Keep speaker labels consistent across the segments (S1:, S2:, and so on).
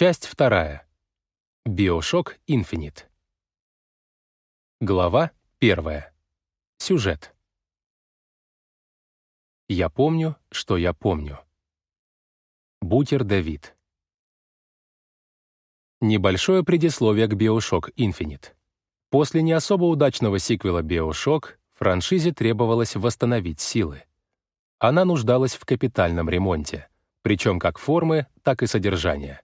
S1: Часть вторая. Биошок Инфинит. Глава первая. Сюжет. Я помню, что я помню. Бутер Давид. Небольшое предисловие к Биошок Инфинит. После не особо удачного сиквела Биошок франшизе требовалось восстановить силы. Она нуждалась в капитальном ремонте, причем как формы, так и содержания.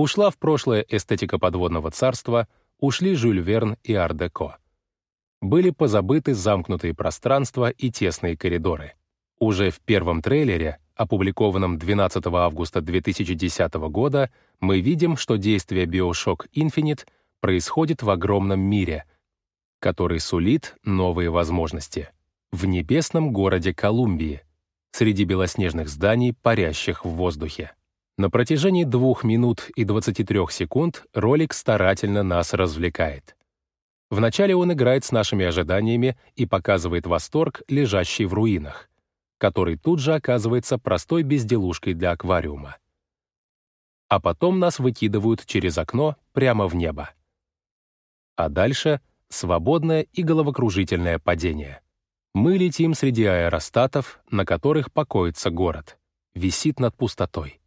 S1: Ушла в прошлое эстетика подводного царства, ушли Жюль Верн и Ар-деко. Были позабыты замкнутые пространства и тесные коридоры. Уже в первом трейлере опубликованном 12 августа 2010 года, мы видим, что действие Bioshock Infinite происходит в огромном мире, который сулит новые возможности. В небесном городе Колумбии, среди белоснежных зданий, парящих в воздухе. На протяжении 2 минут и 23 секунд ролик старательно нас развлекает. Вначале он играет с нашими ожиданиями и показывает восторг, лежащий в руинах который тут же оказывается простой безделушкой для аквариума. А потом нас выкидывают через окно прямо в небо. А дальше — свободное и головокружительное падение. Мы летим среди аэростатов, на которых покоится город, висит над пустотой.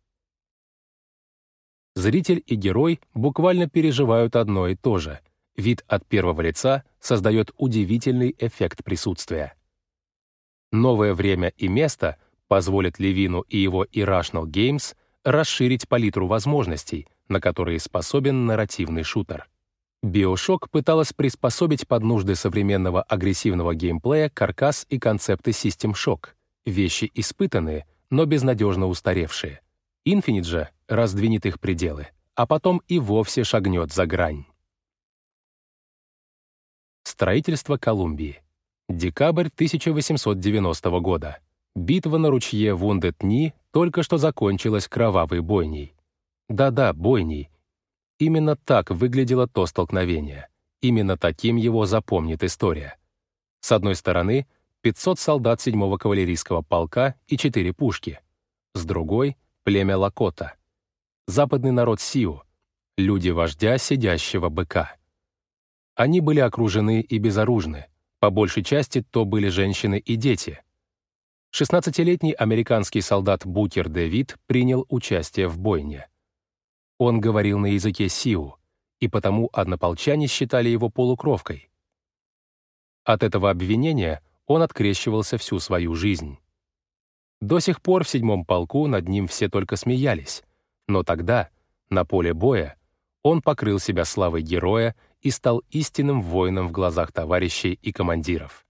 S1: Зритель и герой буквально переживают одно и то же. Вид от первого лица создает удивительный эффект присутствия. Новое время и место позволят Левину и его Irrational Games расширить палитру возможностей, на которые способен нарративный шутер. Bioshock пыталась приспособить под нужды современного агрессивного геймплея каркас и концепты System Shock, вещи испытанные, но безнадежно устаревшие. Infinite же раздвинет их пределы, а потом и вовсе шагнет за грань. Строительство Колумбии. Декабрь 1890 года. Битва на ручье Вундетни только что закончилась кровавой бойней. Да-да, бойней. Именно так выглядело то столкновение. Именно таким его запомнит история. С одной стороны, 500 солдат 7-го кавалерийского полка и 4 пушки. С другой — племя Лакота. Западный народ Сиу, люди вождя, сидящего быка. Они были окружены и безоружны, по большей части то были женщины и дети. 16-летний американский солдат Букер Дэвид принял участие в бойне. Он говорил на языке сиу, и потому однополчане считали его полукровкой. От этого обвинения он открещивался всю свою жизнь. До сих пор в седьмом полку над ним все только смеялись, но тогда, на поле боя, он покрыл себя славой героя и стал истинным воином в глазах товарищей и командиров.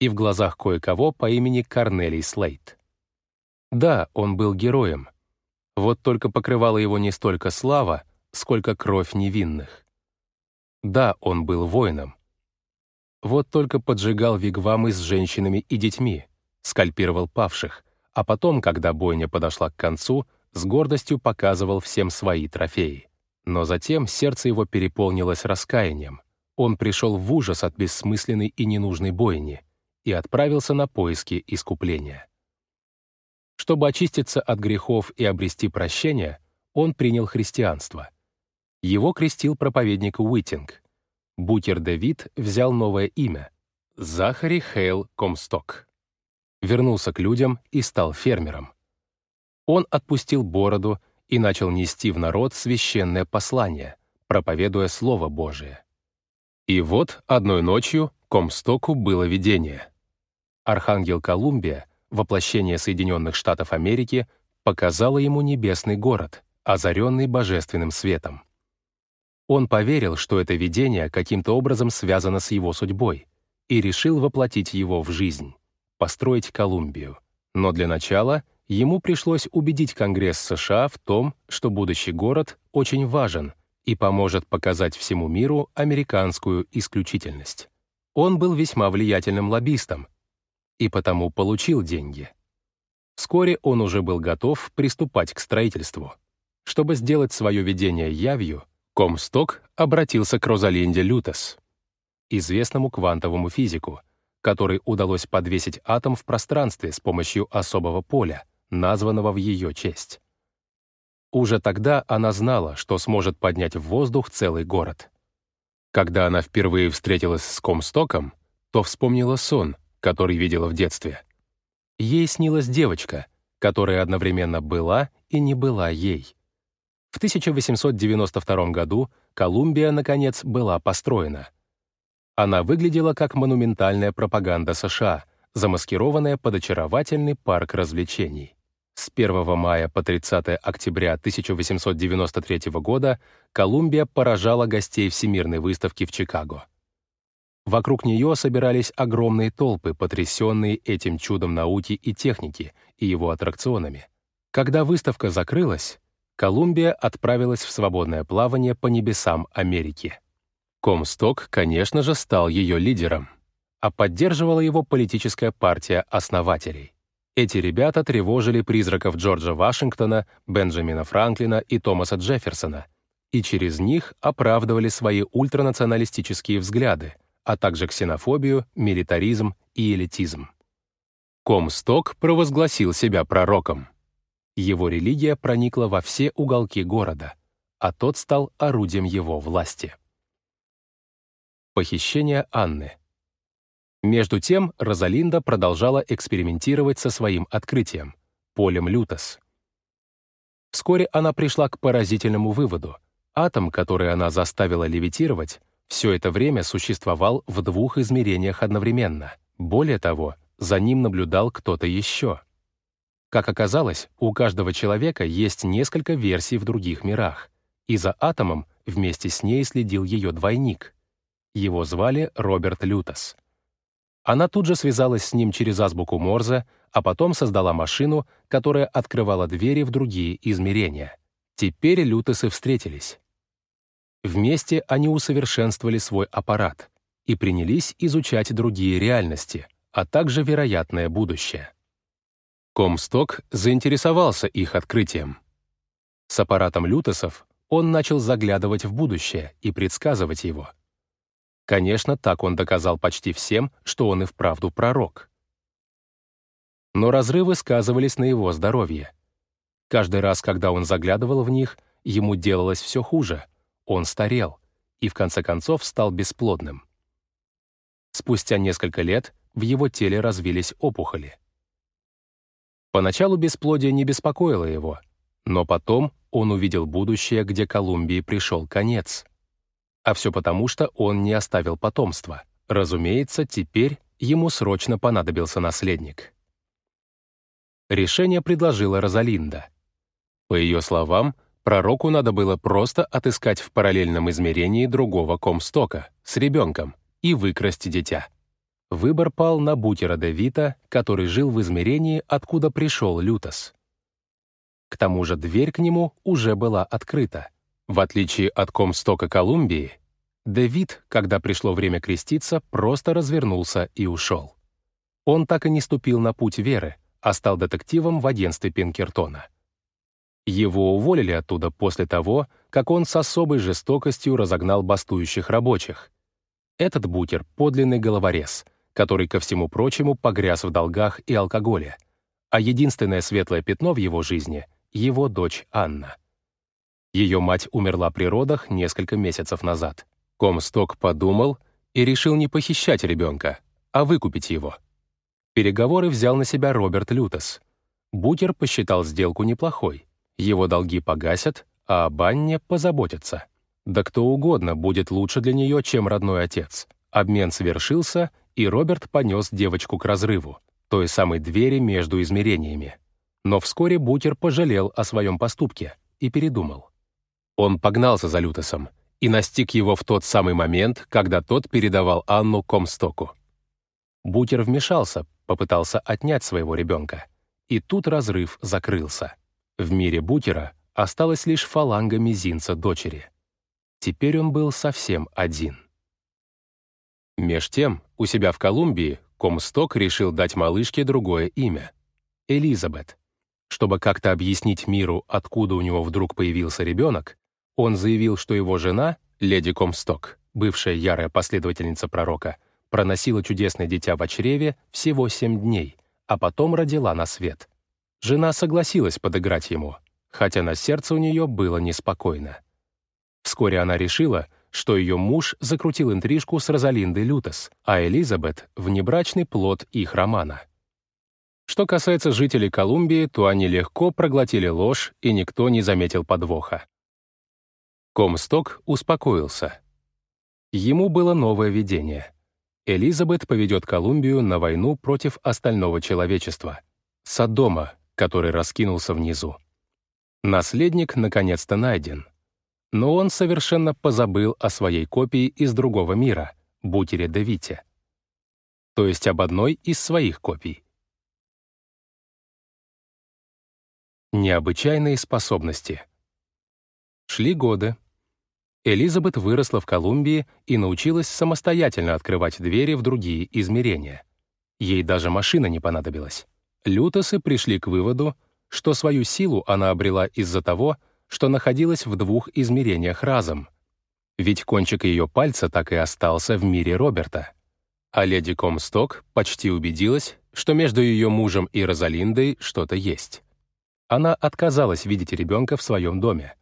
S1: И в глазах кое-кого по имени Корнелий Слейт. Да, он был героем. Вот только покрывала его не столько слава, сколько кровь невинных. Да, он был воином. Вот только поджигал вигвамы с женщинами и детьми, скальпировал павших, а потом, когда бойня подошла к концу, с гордостью показывал всем свои трофеи. Но затем сердце его переполнилось раскаянием. Он пришел в ужас от бессмысленной и ненужной бойни и отправился на поиски искупления. Чтобы очиститься от грехов и обрести прощение, он принял христианство. Его крестил проповедник Уитинг. Букер Дэвид взял новое имя — Захари Хейл Комсток. Вернулся к людям и стал фермером. Он отпустил бороду и начал нести в народ священное послание, проповедуя Слово Божие. И вот одной ночью Комстоку было видение. Архангел Колумбия, воплощение Соединенных Штатов Америки, показала ему небесный город, озаренный божественным светом. Он поверил, что это видение каким-то образом связано с его судьбой, и решил воплотить его в жизнь, построить Колумбию. Но для начала ему пришлось убедить Конгресс США в том, что будущий город очень важен и поможет показать всему миру американскую исключительность. Он был весьма влиятельным лоббистом и потому получил деньги. Вскоре он уже был готов приступать к строительству. Чтобы сделать свое видение явью, Комсток обратился к Розалинде Лютес, известному квантовому физику, который удалось подвесить атом в пространстве с помощью особого поля, названного в ее честь. Уже тогда она знала, что сможет поднять в воздух целый город. Когда она впервые встретилась с Комстоком, то вспомнила сон, который видела в детстве. Ей снилась девочка, которая одновременно была и не была ей. В 1892 году Колумбия, наконец, была построена. Она выглядела как монументальная пропаганда США, замаскированная под очаровательный парк развлечений. С 1 мая по 30 октября 1893 года Колумбия поражала гостей Всемирной выставки в Чикаго. Вокруг нее собирались огромные толпы, потрясенные этим чудом науки и техники и его аттракционами. Когда выставка закрылась, Колумбия отправилась в свободное плавание по небесам Америки. Комсток, конечно же, стал ее лидером, а поддерживала его политическая партия основателей. Эти ребята тревожили призраков Джорджа Вашингтона, Бенджамина Франклина и Томаса Джефферсона, и через них оправдывали свои ультранационалистические взгляды, а также ксенофобию, милитаризм и элитизм. Комсток провозгласил себя пророком. Его религия проникла во все уголки города, а тот стал орудием его власти. Похищение Анны — между тем, Розалинда продолжала экспериментировать со своим открытием — полем Лютос. Вскоре она пришла к поразительному выводу. Атом, который она заставила левитировать, все это время существовал в двух измерениях одновременно. Более того, за ним наблюдал кто-то еще. Как оказалось, у каждого человека есть несколько версий в других мирах, и за атомом вместе с ней следил ее двойник. Его звали Роберт Лютос — она тут же связалась с ним через азбуку Морзе, а потом создала машину, которая открывала двери в другие измерения. Теперь Лютесы встретились. Вместе они усовершенствовали свой аппарат и принялись изучать другие реальности, а также вероятное будущее. Комсток заинтересовался их открытием. С аппаратом Лютесов он начал заглядывать в будущее и предсказывать его. Конечно, так он доказал почти всем, что он и вправду пророк. Но разрывы сказывались на его здоровье. Каждый раз, когда он заглядывал в них, ему делалось все хуже. Он старел и, в конце концов, стал бесплодным. Спустя несколько лет в его теле развились опухоли. Поначалу бесплодие не беспокоило его, но потом он увидел будущее, где Колумбии пришел конец — а все потому, что он не оставил потомства. Разумеется, теперь ему срочно понадобился наследник. Решение предложила Розалинда. По ее словам, пророку надо было просто отыскать в параллельном измерении другого комстока с ребенком и выкрасть дитя. Выбор пал на Бутера де Вита, который жил в измерении, откуда пришел Лютос. К тому же дверь к нему уже была открыта. В отличие от Комстока Колумбии, Дэвид, когда пришло время креститься, просто развернулся и ушел. Он так и не ступил на путь веры, а стал детективом в агентстве Пинкертона. Его уволили оттуда после того, как он с особой жестокостью разогнал бастующих рабочих. Этот бутер — подлинный головорез, который, ко всему прочему, погряз в долгах и алкоголе, а единственное светлое пятно в его жизни — его дочь Анна. Ее мать умерла при родах несколько месяцев назад. Комсток подумал и решил не похищать ребенка, а выкупить его. Переговоры взял на себя Роберт Лютес. Букер посчитал сделку неплохой. Его долги погасят, а об Анне позаботятся. Да кто угодно будет лучше для нее, чем родной отец. Обмен совершился, и Роберт понес девочку к разрыву, той самой двери между измерениями. Но вскоре Букер пожалел о своем поступке и передумал. Он погнался за Лютесом и настиг его в тот самый момент, когда тот передавал Анну Комстоку. Бутер вмешался, попытался отнять своего ребенка. И тут разрыв закрылся. В мире Бутера осталась лишь фаланга мизинца дочери. Теперь он был совсем один. Меж тем, у себя в Колумбии Комсток решил дать малышке другое имя — Элизабет. Чтобы как-то объяснить миру, откуда у него вдруг появился ребенок, он заявил, что его жена, леди Комсток, бывшая ярая последовательница пророка, проносила чудесное дитя в чреве всего семь дней, а потом родила на свет. Жена согласилась подыграть ему. хотя на сердце у нее было неспокойно. Вскоре она решила, что ее муж закрутил интрижку с Розалиндой Лютес, а Элизабет — внебрачный плод их романа. Что касается жителей Колумбии, то они легко проглотили ложь, и никто не заметил подвоха. Комсток успокоился. Ему было новое видение. Элизабет поведет Колумбию на войну против остального человечества. Содома, который раскинулся внизу. Наследник наконец-то найден. Но он совершенно позабыл о своей копии из другого мира, Бутере де Вите. То есть об одной из своих копий. Необычайные способности. Шли годы. Элизабет выросла в Колумбии и научилась самостоятельно открывать двери в другие измерения. Ей даже машина не понадобилась. Лютосы пришли к выводу, что свою силу она обрела из-за того, что находилась в двух измерениях разом. Ведь кончик ее пальца так и остался в мире Роберта. А леди Комсток почти убедилась, что между ее мужем и Розалиндой что-то есть. Она отказалась видеть ребенка в своем доме,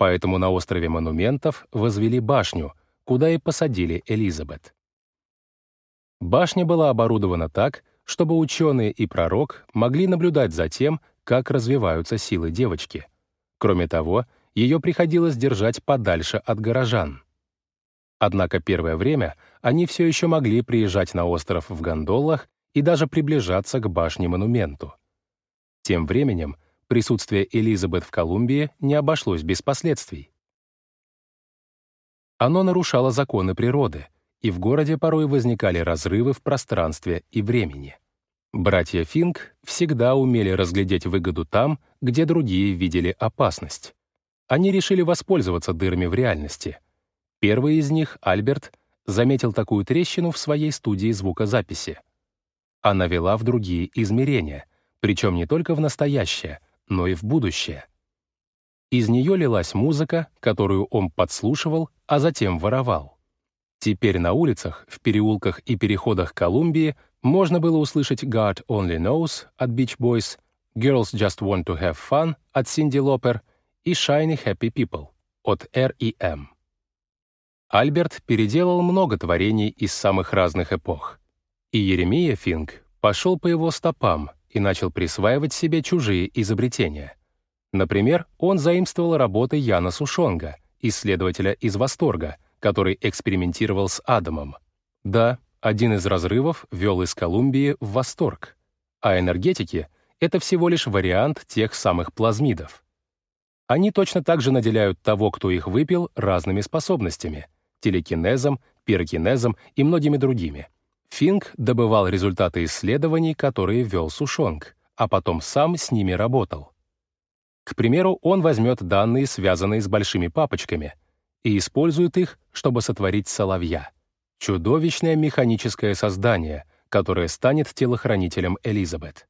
S1: поэтому на острове монументов возвели башню, куда и посадили Элизабет. Башня была оборудована так, чтобы ученые и пророк могли наблюдать за тем, как развиваются силы девочки. Кроме того, ее приходилось держать подальше от горожан. Однако первое время они все еще могли приезжать на остров в гондолах и даже приближаться к башне-монументу. Тем временем Присутствие Элизабет в Колумбии не обошлось без последствий. Оно нарушало законы природы, и в городе порой возникали разрывы в пространстве и времени. Братья Финк всегда умели разглядеть выгоду там, где другие видели опасность. Они решили воспользоваться дырами в реальности. Первый из них, Альберт, заметил такую трещину в своей студии звукозаписи. Она вела в другие измерения, причем не только в настоящее — но и в будущее. Из нее лилась музыка, которую он подслушивал, а затем воровал. Теперь на улицах, в переулках и переходах Колумбии можно было услышать «God Only Knows» от Beach Boys, «Girls Just Want to Have Fun» от Cindy Lauper и «Shiny Happy People» от R.E.M. Альберт переделал много творений из самых разных эпох. И Еремия Финк пошел по его стопам, и начал присваивать себе чужие изобретения. Например, он заимствовал работы Яна Сушонга, исследователя из Восторга, который экспериментировал с Адамом. Да, один из разрывов вел из Колумбии в Восторг, а энергетики — это всего лишь вариант тех самых плазмидов. Они точно так же наделяют того, кто их выпил, разными способностями — телекинезом, пирокинезом и многими другими — Финк добывал результаты исследований, которые вел Сушонг, а потом сам с ними работал. К примеру, он возьмет данные, связанные с большими папочками, и использует их, чтобы сотворить соловья. Чудовищное механическое создание, которое станет телохранителем Элизабет.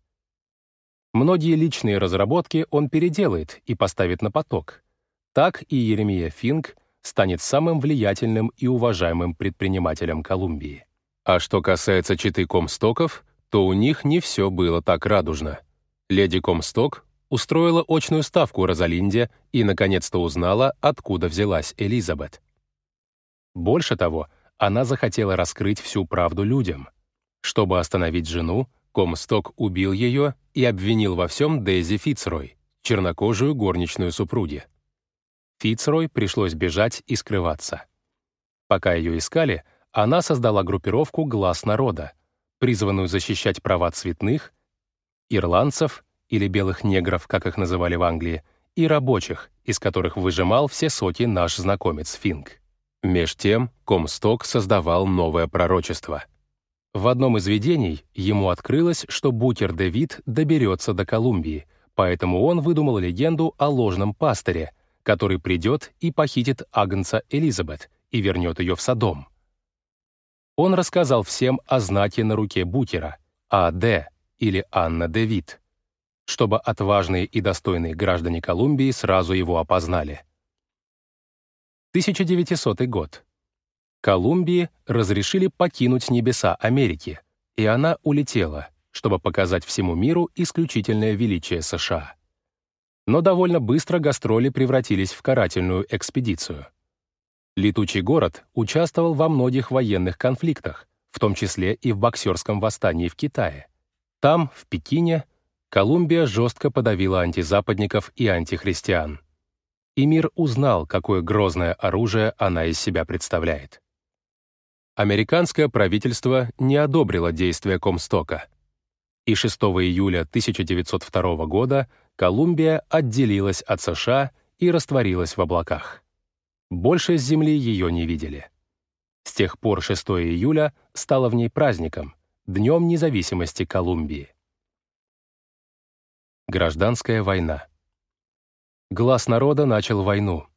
S1: Многие личные разработки он переделает и поставит на поток. Так и Еремия Финк станет самым влиятельным и уважаемым предпринимателем Колумбии. А что касается читы Комстоков, то у них не все было так радужно. Леди Комсток устроила очную ставку Розалинде и наконец-то узнала, откуда взялась Элизабет. Больше того, она захотела раскрыть всю правду людям. Чтобы остановить жену, Комсток убил ее и обвинил во всем Дейзи Фицрой, чернокожую горничную супруги. Фицрой пришлось бежать и скрываться. Пока ее искали, она создала группировку «Глаз народа», призванную защищать права цветных, ирландцев или белых негров, как их называли в Англии, и рабочих, из которых выжимал все соки наш знакомец Финк. Меж тем Комсток создавал новое пророчество. В одном из видений ему открылось, что Бутер Дэвид доберется до Колумбии, поэтому он выдумал легенду о ложном пастыре, который придет и похитит Агнца Элизабет и вернет ее в Содом он рассказал всем о знаке на руке Букера, А.Д. или Анна Девит, чтобы отважные и достойные граждане Колумбии сразу его опознали. 1900 год. Колумбии разрешили покинуть небеса Америки, и она улетела, чтобы показать всему миру исключительное величие США. Но довольно быстро гастроли превратились в карательную экспедицию. Летучий город участвовал во многих военных конфликтах, в том числе и в боксерском восстании в Китае. Там, в Пекине, Колумбия жестко подавила антизападников и антихристиан. И мир узнал, какое грозное оружие она из себя представляет. Американское правительство не одобрило действия Комстока. И 6 июля 1902 года Колумбия отделилась от США и растворилась в облаках. Больше с Земли ее не видели. С тех пор 6 июля стало в ней праздником, Днем независимости Колумбии. Гражданская война. Глаз народа начал войну.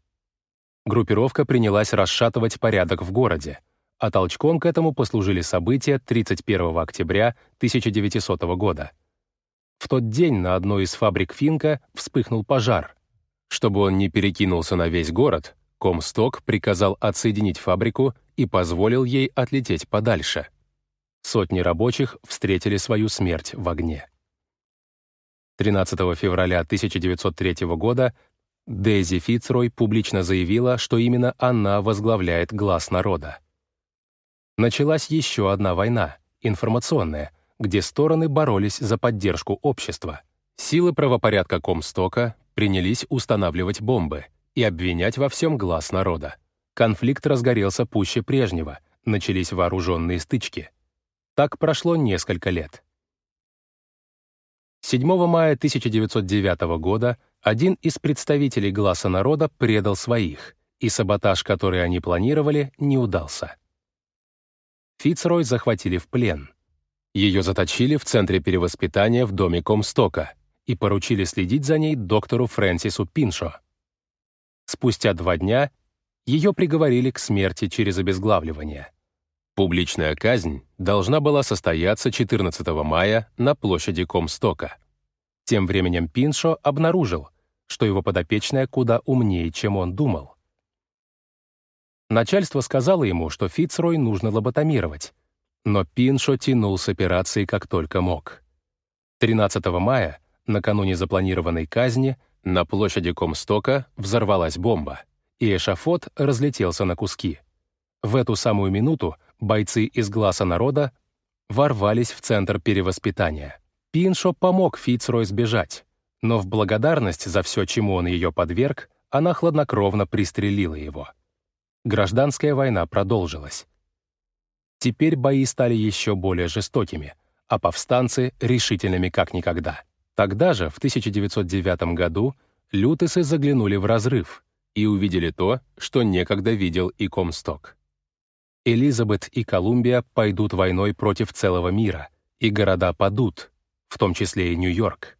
S1: Группировка принялась расшатывать порядок в городе, а толчком к этому послужили события 31 октября 1900 года. В тот день на одной из фабрик Финка вспыхнул пожар. Чтобы он не перекинулся на весь город, Комсток приказал отсоединить фабрику и позволил ей отлететь подальше. Сотни рабочих встретили свою смерть в огне. 13 февраля 1903 года Дейзи Фицрой публично заявила, что именно она возглавляет глаз народа. Началась еще одна война, информационная, где стороны боролись за поддержку общества. Силы правопорядка Комстока принялись устанавливать бомбы и обвинять во всем глаз народа. Конфликт разгорелся пуще прежнего, начались вооруженные стычки. Так прошло несколько лет. 7 мая 1909 года один из представителей «Гласа народа» предал своих, и саботаж, который они планировали, не удался. Фицрой захватили в плен. Ее заточили в Центре перевоспитания в доме Комстока и поручили следить за ней доктору Фрэнсису Пиншо. Спустя два дня ее приговорили к смерти через обезглавливание. Публичная казнь должна была состояться 14 мая на площади Комстока. Тем временем Пиншо обнаружил, что его подопечная куда умнее, чем он думал. Начальство сказало ему, что Фицрой нужно лоботомировать, но Пиншо тянул с операцией как только мог. 13 мая, накануне запланированной казни, на площади Комстока взорвалась бомба, и эшафот разлетелся на куски. В эту самую минуту бойцы из глаза народа ворвались в центр перевоспитания. Пиншо помог Фицрой сбежать, но в благодарность за все, чему он ее подверг, она хладнокровно пристрелила его. Гражданская война продолжилась. Теперь бои стали еще более жестокими, а повстанцы — решительными как никогда. Тогда же, в 1909 году, лютесы заглянули в разрыв и увидели то, что некогда видел и Комсток. Элизабет и Колумбия пойдут войной против целого мира, и города падут, в том числе и Нью-Йорк.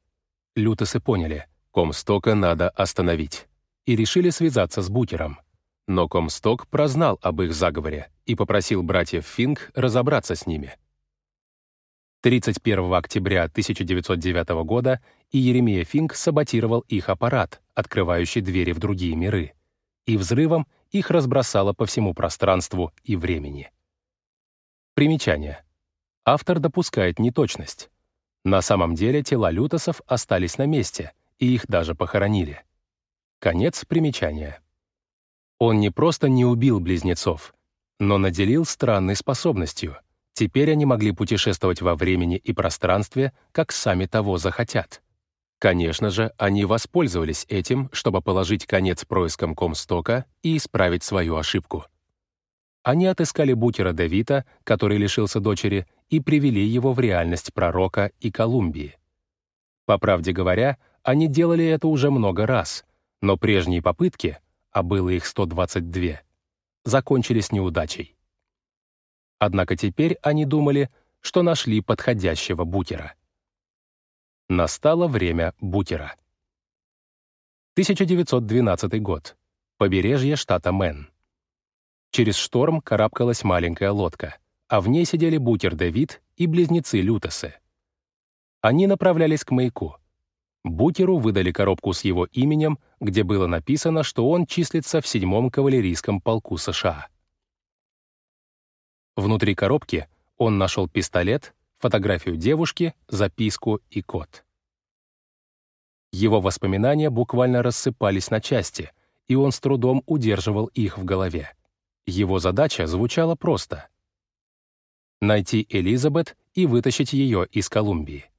S1: Лютесы поняли, Комстока надо остановить, и решили связаться с Букером. Но Комсток прознал об их заговоре и попросил братьев Финк разобраться с ними — 31 октября 1909 года и Еремия Финк саботировал их аппарат, открывающий двери в другие миры, и взрывом их разбросало по всему пространству и времени. Примечание. Автор допускает неточность. На самом деле тела лютосов остались на месте, и их даже похоронили. Конец примечания. Он не просто не убил близнецов, но наделил странной способностью — Теперь они могли путешествовать во времени и пространстве, как сами того захотят. Конечно же, они воспользовались этим, чтобы положить конец проискам Комстока и исправить свою ошибку. Они отыскали Букера Давита, который лишился дочери, и привели его в реальность пророка и Колумбии. По правде говоря, они делали это уже много раз, но прежние попытки, а было их 122, закончились неудачей. Однако теперь они думали, что нашли подходящего букера. Настало время букера. 1912 год. Побережье штата Мэн. Через шторм карабкалась маленькая лодка, а в ней сидели букер Дэвид и близнецы Лютесы. Они направлялись к маяку. Букеру выдали коробку с его именем, где было написано, что он числится в 7-м кавалерийском полку США. Внутри коробки он нашел пистолет, фотографию девушки, записку и код. Его воспоминания буквально рассыпались на части, и он с трудом удерживал их в голове. Его задача звучала просто — найти Элизабет и вытащить ее из Колумбии.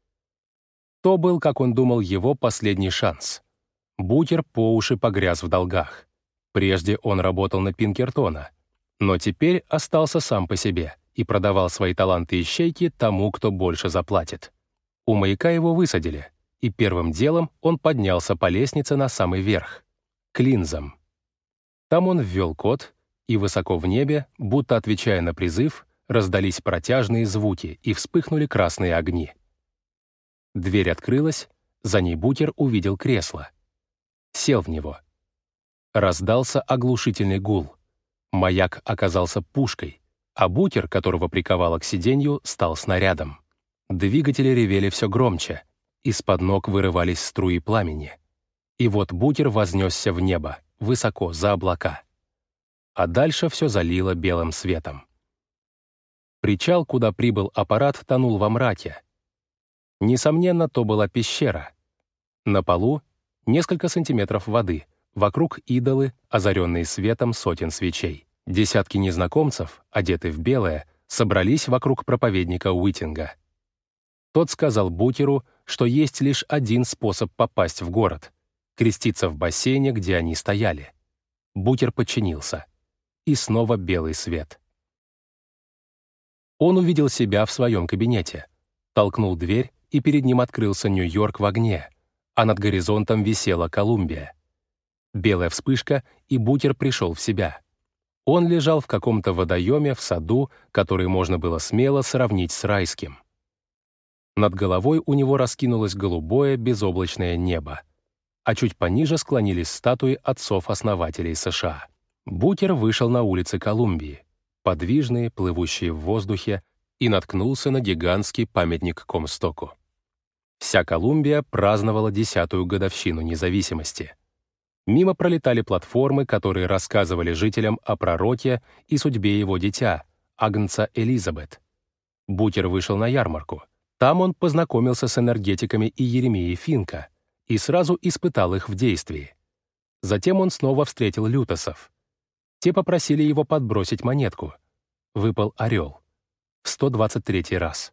S1: То был, как он думал, его последний шанс. Бутер по уши погряз в долгах. Прежде он работал на Пинкертона, но теперь остался сам по себе и продавал свои таланты и щейки тому, кто больше заплатит. У маяка его высадили, и первым делом он поднялся по лестнице на самый верх, к линзам. Там он ввел код, и высоко в небе, будто отвечая на призыв, раздались протяжные звуки и вспыхнули красные огни. Дверь открылась, за ней Бутер увидел кресло. Сел в него. Раздался оглушительный гул. Маяк оказался пушкой, а Бутер, которого приковало к сиденью, стал снарядом. Двигатели ревели все громче, из-под ног вырывались струи пламени. И вот Бутер вознесся в небо, высоко, за облака. А дальше все залило белым светом. Причал, куда прибыл аппарат, тонул во мраке. Несомненно, то была пещера. На полу несколько сантиметров воды, вокруг идолы, озаренные светом сотен свечей. Десятки незнакомцев, одетые в белое, собрались вокруг проповедника Уитинга. Тот сказал Букеру, что есть лишь один способ попасть в город — креститься в бассейне, где они стояли. Букер подчинился. И снова белый свет — он увидел себя в своем кабинете, толкнул дверь, и перед ним открылся Нью-Йорк в огне, а над горизонтом висела Колумбия. Белая вспышка, и Бутер пришел в себя. Он лежал в каком-то водоеме в саду, который можно было смело сравнить с райским. Над головой у него раскинулось голубое безоблачное небо, а чуть пониже склонились статуи отцов-основателей США. Бутер вышел на улицы Колумбии подвижные, плывущие в воздухе, и наткнулся на гигантский памятник Комстоку. Вся Колумбия праздновала десятую годовщину независимости. Мимо пролетали платформы, которые рассказывали жителям о пророке и судьбе его дитя, Агнца Элизабет. Бутер вышел на ярмарку. Там он познакомился с энергетиками и Еремией Финка и сразу испытал их в действии. Затем он снова встретил лютосов. Те попросили его подбросить монетку. Выпал орел. В 123 раз.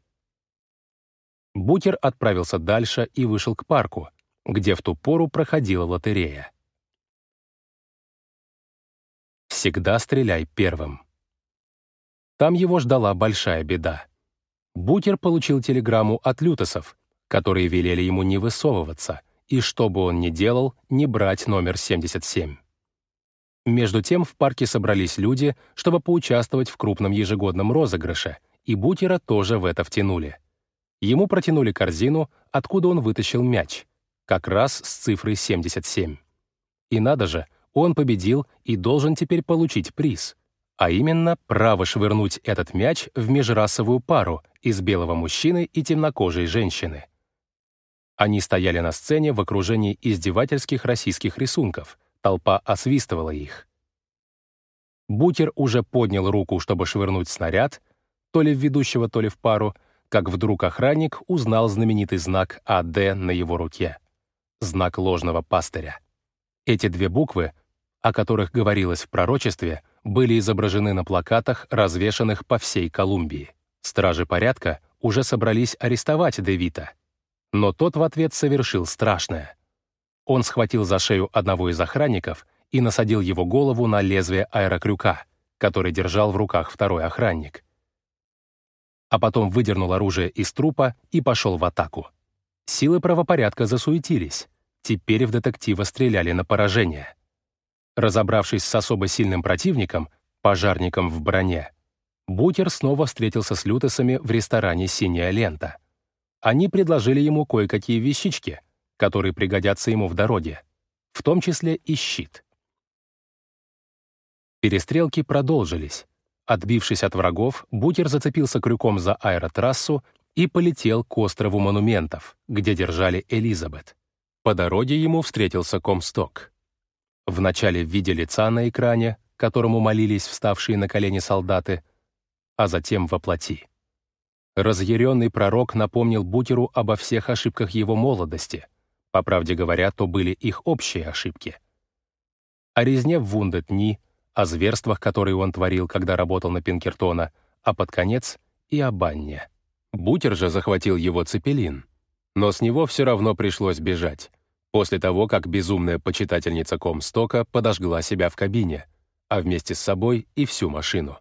S1: Букер отправился дальше и вышел к парку, где в ту пору проходила лотерея. Всегда стреляй первым. Там его ждала большая беда. Букер получил телеграмму от лютосов, которые велели ему не высовываться и, что бы он ни делал, не брать номер 77. Между тем в парке собрались люди, чтобы поучаствовать в крупном ежегодном розыгрыше, и Бутера тоже в это втянули. Ему протянули корзину, откуда он вытащил мяч, как раз с цифрой 77. И надо же, он победил и должен теперь получить приз, а именно право швырнуть этот мяч в межрасовую пару из белого мужчины и темнокожей женщины. Они стояли на сцене в окружении издевательских российских рисунков — Толпа освистывала их. Бутер уже поднял руку, чтобы швырнуть снаряд, то ли в ведущего, то ли в пару, как вдруг охранник узнал знаменитый знак АД на его руке. Знак ложного пастыря. Эти две буквы, о которых говорилось в пророчестве, были изображены на плакатах, развешанных по всей Колумбии. Стражи порядка уже собрались арестовать Девита, но тот в ответ совершил страшное — он схватил за шею одного из охранников и насадил его голову на лезвие аэрокрюка, который держал в руках второй охранник. А потом выдернул оружие из трупа и пошел в атаку. Силы правопорядка засуетились. Теперь в детектива стреляли на поражение. Разобравшись с особо сильным противником, пожарником в броне, Бутер снова встретился с лютосами в ресторане «Синяя лента». Они предложили ему кое-какие вещички — которые пригодятся ему в дороге, в том числе и щит. Перестрелки продолжились. Отбившись от врагов, Бутер зацепился крюком за аэротрассу и полетел к острову монументов, где держали Элизабет. По дороге ему встретился Комсток. Вначале в виде лица на экране, которому молились вставшие на колени солдаты, а затем во плоти. Разъяренный пророк напомнил Бутеру обо всех ошибках его молодости, По правде говоря, то были их общие ошибки. О резне в Вундетни, о зверствах, которые он творил, когда работал на Пинкертона, а под конец и о Банне. Бутер же захватил его цепелин. Но с него все равно пришлось бежать, после того, как безумная почитательница Комстока подожгла себя в кабине, а вместе с собой и всю машину.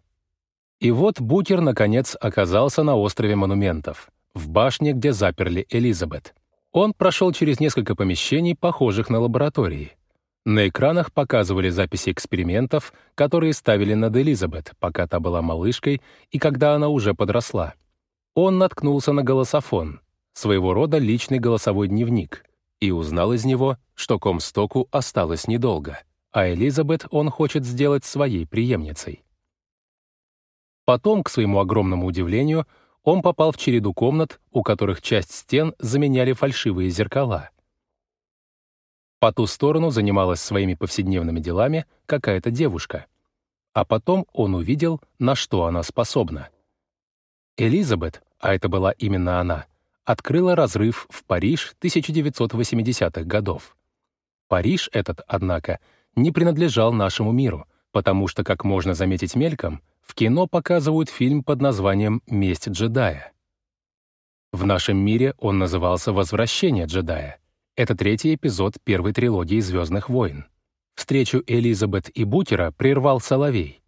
S1: И вот Бутер, наконец, оказался на острове Монументов, в башне, где заперли Элизабет. Он прошел через несколько помещений, похожих на лаборатории. На экранах показывали записи экспериментов, которые ставили над Элизабет, пока та была малышкой и когда она уже подросла. Он наткнулся на голософон, своего рода личный голосовой дневник, и узнал из него, что Комстоку осталось недолго, а Элизабет он хочет сделать своей преемницей. Потом, к своему огромному удивлению, он попал в череду комнат, у которых часть стен заменяли фальшивые зеркала. По ту сторону занималась своими повседневными делами какая-то девушка. А потом он увидел, на что она способна — Элизабет, а это была именно она, открыла разрыв в Париж 1980-х годов. Париж этот, однако, не принадлежал нашему миру, потому что, как можно заметить мельком, в кино показывают фильм под названием «Месть джедая». В нашем мире он назывался «Возвращение джедая». Это третий эпизод первой трилогии «Звездных войн». Встречу Элизабет и Бутера прервал Соловей,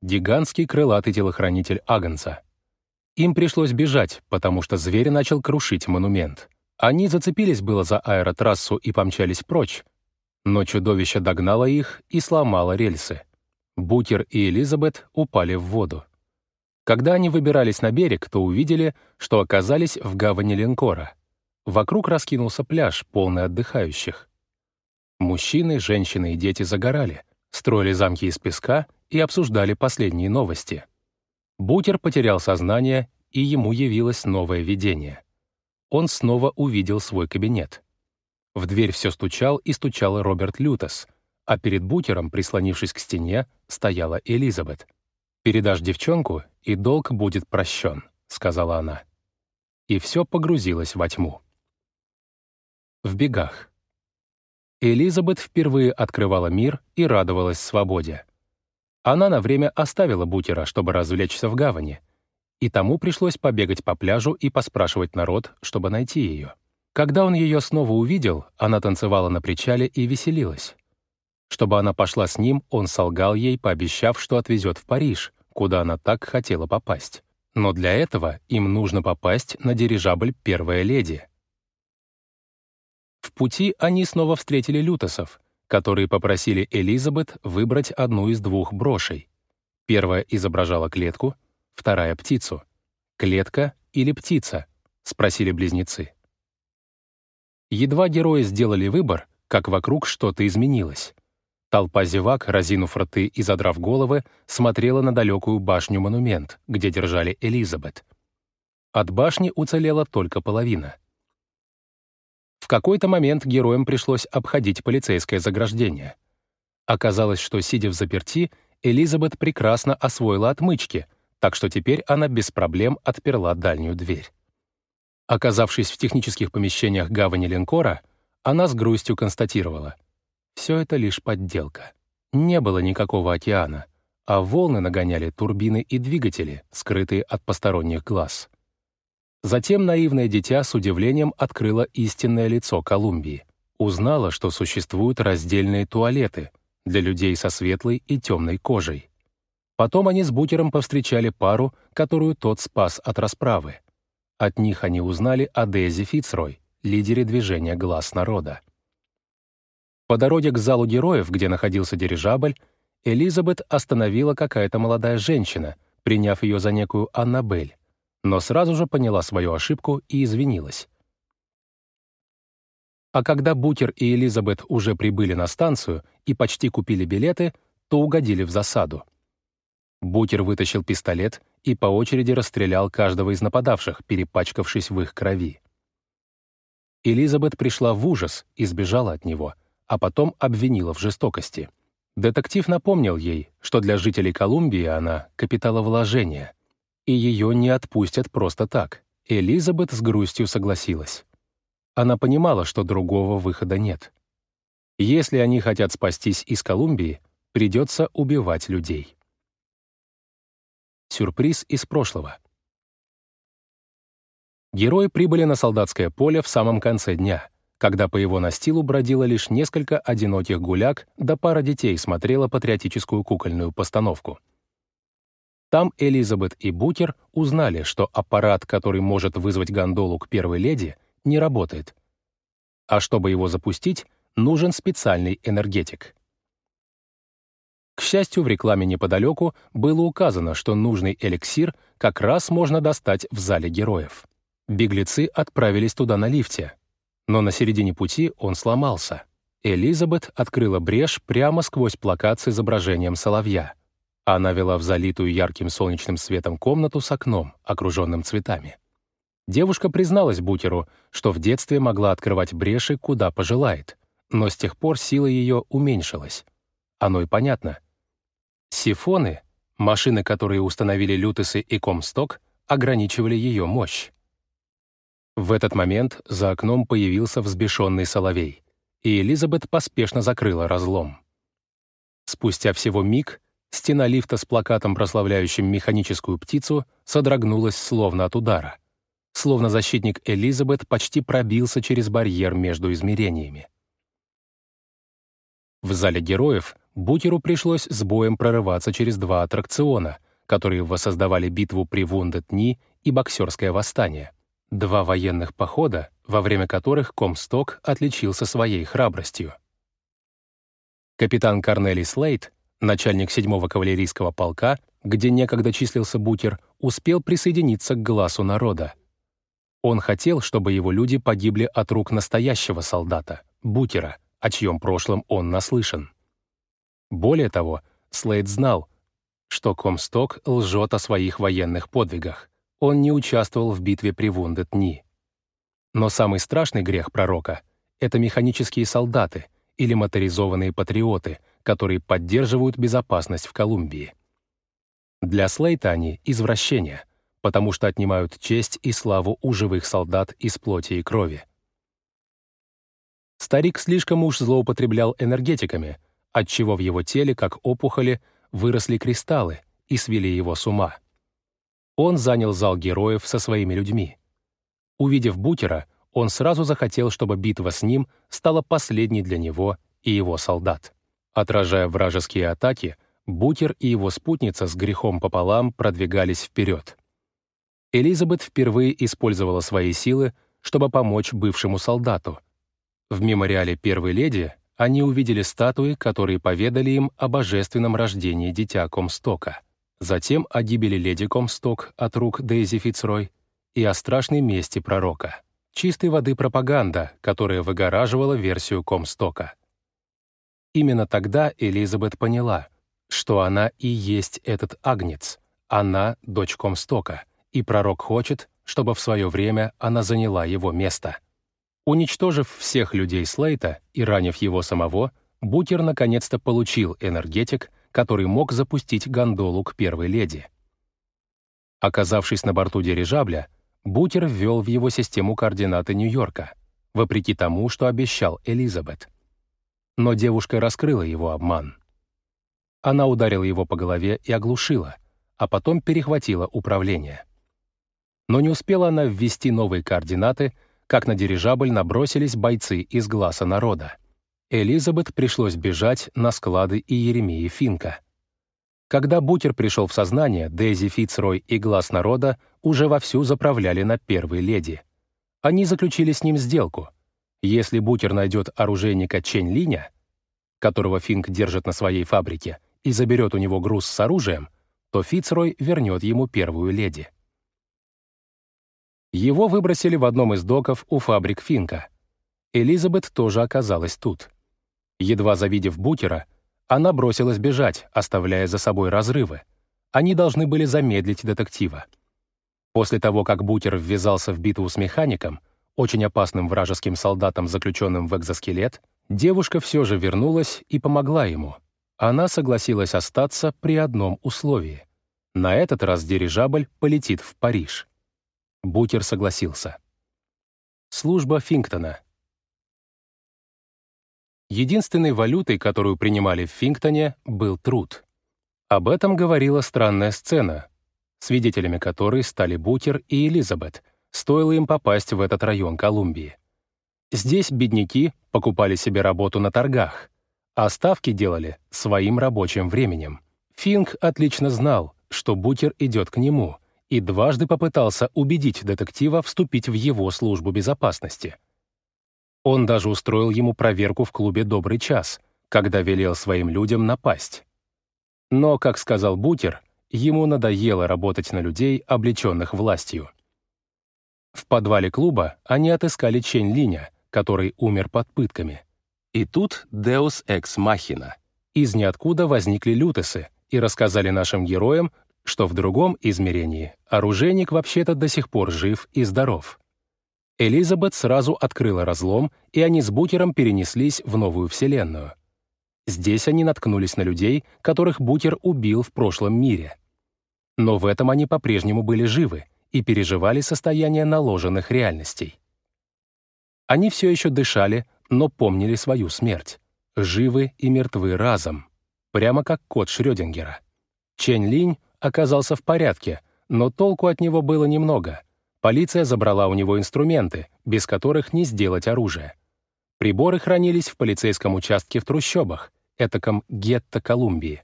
S1: гигантский крылатый телохранитель Агнца — им пришлось бежать, потому что зверь начал крушить монумент. Они зацепились было за аэротрассу и помчались прочь, но чудовище догнало их и сломало рельсы. Бутер и Элизабет упали в воду. Когда они выбирались на берег, то увидели, что оказались в гавани линкора. Вокруг раскинулся пляж, полный отдыхающих. Мужчины, женщины и дети загорали, строили замки из песка и обсуждали последние новости. Бутер потерял сознание, и ему явилось новое видение. Он снова увидел свой кабинет. В дверь все стучал и стучал Роберт Лютес, а перед Бутером, прислонившись к стене, стояла Элизабет. «Передашь девчонку, и долг будет прощен», — сказала она. И все погрузилось во тьму. В бегах. Элизабет впервые открывала мир и радовалась свободе. Она на время оставила Бутера, чтобы развлечься в гавани, и тому пришлось побегать по пляжу и поспрашивать народ, чтобы найти ее. Когда он ее снова увидел, она танцевала на причале и веселилась. Чтобы она пошла с ним, он солгал ей, пообещав, что отвезет в Париж, куда она так хотела попасть. Но для этого им нужно попасть на дирижабль «Первая леди». В пути они снова встретили Лютосов, которые попросили Элизабет выбрать одну из двух брошей. Первая изображала клетку, вторая — птицу. «Клетка или птица?» — спросили близнецы. Едва герои сделали выбор, как вокруг что-то изменилось. Толпа зевак, разинув рты и задрав головы, смотрела на далекую башню-монумент, где держали Элизабет. От башни уцелела только половина — в какой-то момент героям пришлось обходить полицейское заграждение. Оказалось, что, сидя в заперти, Элизабет прекрасно освоила отмычки, так что теперь она без проблем отперла дальнюю дверь. Оказавшись в технических помещениях гавани линкора, она с грустью констатировала. Все это лишь подделка. Не было никакого океана, а волны нагоняли турбины и двигатели, скрытые от посторонних глаз. Затем наивное дитя с удивлением открыло истинное лицо Колумбии. Узнала, что существуют раздельные туалеты для людей со светлой и темной кожей. Потом они с Бутером повстречали пару, которую тот спас от расправы. От них они узнали о Дейзи Фицрой, лидере движения «Глаз народа». По дороге к залу героев, где находился дирижабль, Элизабет остановила какая-то молодая женщина, приняв ее за некую Аннабель но сразу же поняла свою ошибку и извинилась. А когда Бутер и Элизабет уже прибыли на станцию и почти купили билеты, то угодили в засаду. Бутер вытащил пистолет и по очереди расстрелял каждого из нападавших, перепачкавшись в их крови. Элизабет пришла в ужас и сбежала от него, а потом обвинила в жестокости. Детектив напомнил ей, что для жителей Колумбии она — капиталовложение, и ее не отпустят просто так. Элизабет с грустью согласилась. Она понимала, что другого выхода нет. Если они хотят спастись из Колумбии, придется убивать людей. Сюрприз из прошлого. Герои прибыли на солдатское поле в самом конце дня, когда по его настилу бродило лишь несколько одиноких гуляк, да пара детей смотрела патриотическую кукольную постановку. Там Элизабет и Букер узнали, что аппарат, который может вызвать гондолу к первой леди, не работает. А чтобы его запустить, нужен специальный энергетик. К счастью, в рекламе неподалеку было указано, что нужный эликсир как раз можно достать в зале героев. Беглецы отправились туда на лифте, но на середине пути он сломался. Элизабет открыла брешь прямо сквозь плакат с изображением соловья. Она вела в залитую ярким солнечным светом комнату с окном, окруженным цветами. Девушка призналась Бутеру, что в детстве могла открывать бреши, куда пожелает, но с тех пор сила ее уменьшилась. Оно и понятно. Сифоны, машины, которые установили Лютесы и Комсток, ограничивали ее мощь. В этот момент за окном появился взбешенный соловей, и Элизабет поспешно закрыла разлом. Спустя всего миг стена лифта с плакатом, прославляющим механическую птицу, содрогнулась словно от удара — словно защитник Элизабет почти пробился через барьер между измерениями. В зале героев Бутеру пришлось с боем прорываться через два аттракциона, которые воссоздавали битву при Вундетни и боксерское восстание. Два военных похода, во время которых Комсток отличился своей храбростью. Капитан Корнелий Слейт, начальник 7-го кавалерийского полка, где некогда числился Бутер, успел присоединиться к глазу народа. Он хотел, чтобы его люди погибли от рук настоящего солдата, Бутера, о чьем прошлом он наслышан. Более того, Слейд знал, что Комсток лжет о своих военных подвигах. Он не участвовал в битве при Вундет-Ни. Но самый страшный грех пророка — это механические солдаты или моторизованные патриоты, которые поддерживают безопасность в Колумбии. Для Слейта они — извращения, потому что отнимают честь и славу у живых солдат из плоти и крови. Старик слишком уж злоупотреблял энергетиками, отчего в его теле, как опухоли, выросли кристаллы и свели его с ума. Он занял зал героев со своими людьми. Увидев Бутера, он сразу захотел, чтобы битва с ним стала последней для него и его солдат. Отражая вражеские атаки, Бутер и его спутница с грехом пополам продвигались вперед. Элизабет впервые использовала свои силы, чтобы помочь бывшему солдату. В мемориале первой леди они увидели статуи, которые поведали им о божественном рождении дитя Комстока, затем о гибели леди Комсток от рук Дейзи Фицрой и о страшной мести пророка. Чистой воды пропаганда, которая выгораживала версию Комстока. Именно тогда Элизабет поняла, что она и есть этот агнец, она — дочь Комстока — и пророк хочет, чтобы в свое время она заняла его место. Уничтожив всех людей Слейта и ранив его самого, Букер наконец-то получил энергетик, который мог запустить гондолу к первой леди. Оказавшись на борту дирижабля, Букер ввел в его систему координаты Нью-Йорка, вопреки тому, что обещал Элизабет. Но девушка раскрыла его обман. Она ударила его по голове и оглушила, а потом перехватила управление. Но не успела она ввести новые координаты, как на дирижабль набросились бойцы из глаза народа. Элизабет пришлось бежать на склады и Еремии Финка. Когда Бутер пришел в сознание, Дейзи Фицрой и Глаз народа уже вовсю заправляли на первой леди. Они заключили с ним сделку. Если Бутер найдет оружейника Чень Линя, которого Финк держит на своей фабрике, и заберет у него груз с оружием, то Фицрой вернет ему первую леди. Его выбросили в одном из доков у фабрик Финка. Элизабет тоже оказалась тут. Едва завидев Букера, она бросилась бежать, оставляя за собой разрывы. Они должны были замедлить детектива. После того, как Букер ввязался в битву с механиком, очень опасным вражеским солдатом, заключенным в экзоскелет, девушка все же вернулась и помогла ему. Она согласилась остаться при одном условии. На этот раз дирижабль полетит в Париж. Букер согласился. Служба Фингтона. Единственной валютой, которую принимали в Фингтоне, был труд. Об этом говорила странная сцена, свидетелями которой стали Букер и Элизабет, стоило им попасть в этот район Колумбии. Здесь бедняки покупали себе работу на торгах, а ставки делали своим рабочим временем. Финг отлично знал, что Букер идет к нему, и дважды попытался убедить детектива вступить в его службу безопасности — он даже устроил ему проверку в клубе «Добрый час», когда велел своим людям напасть. Но, как сказал Бутер, ему надоело работать на людей, облеченных властью. В подвале клуба они отыскали Чень Линя, который умер под пытками. И тут Deus Ex Machina. Из ниоткуда возникли лютесы и рассказали нашим героям, что в другом измерении оружейник вообще-то до сих пор жив и здоров. Элизабет сразу открыла разлом, и они с Букером перенеслись в новую вселенную. Здесь они наткнулись на людей, которых Букер убил в прошлом мире. Но в этом они по-прежнему были живы и переживали состояние наложенных реальностей. Они все еще дышали, но помнили свою смерть. Живы и мертвы разом. Прямо как кот Шрёдингера. Чэнь Линь оказался в порядке, но толку от него было немного — Полиция забрала у него инструменты, без которых не сделать оружие. Приборы хранились в полицейском участке в трущобах, этаком гетто Колумбии.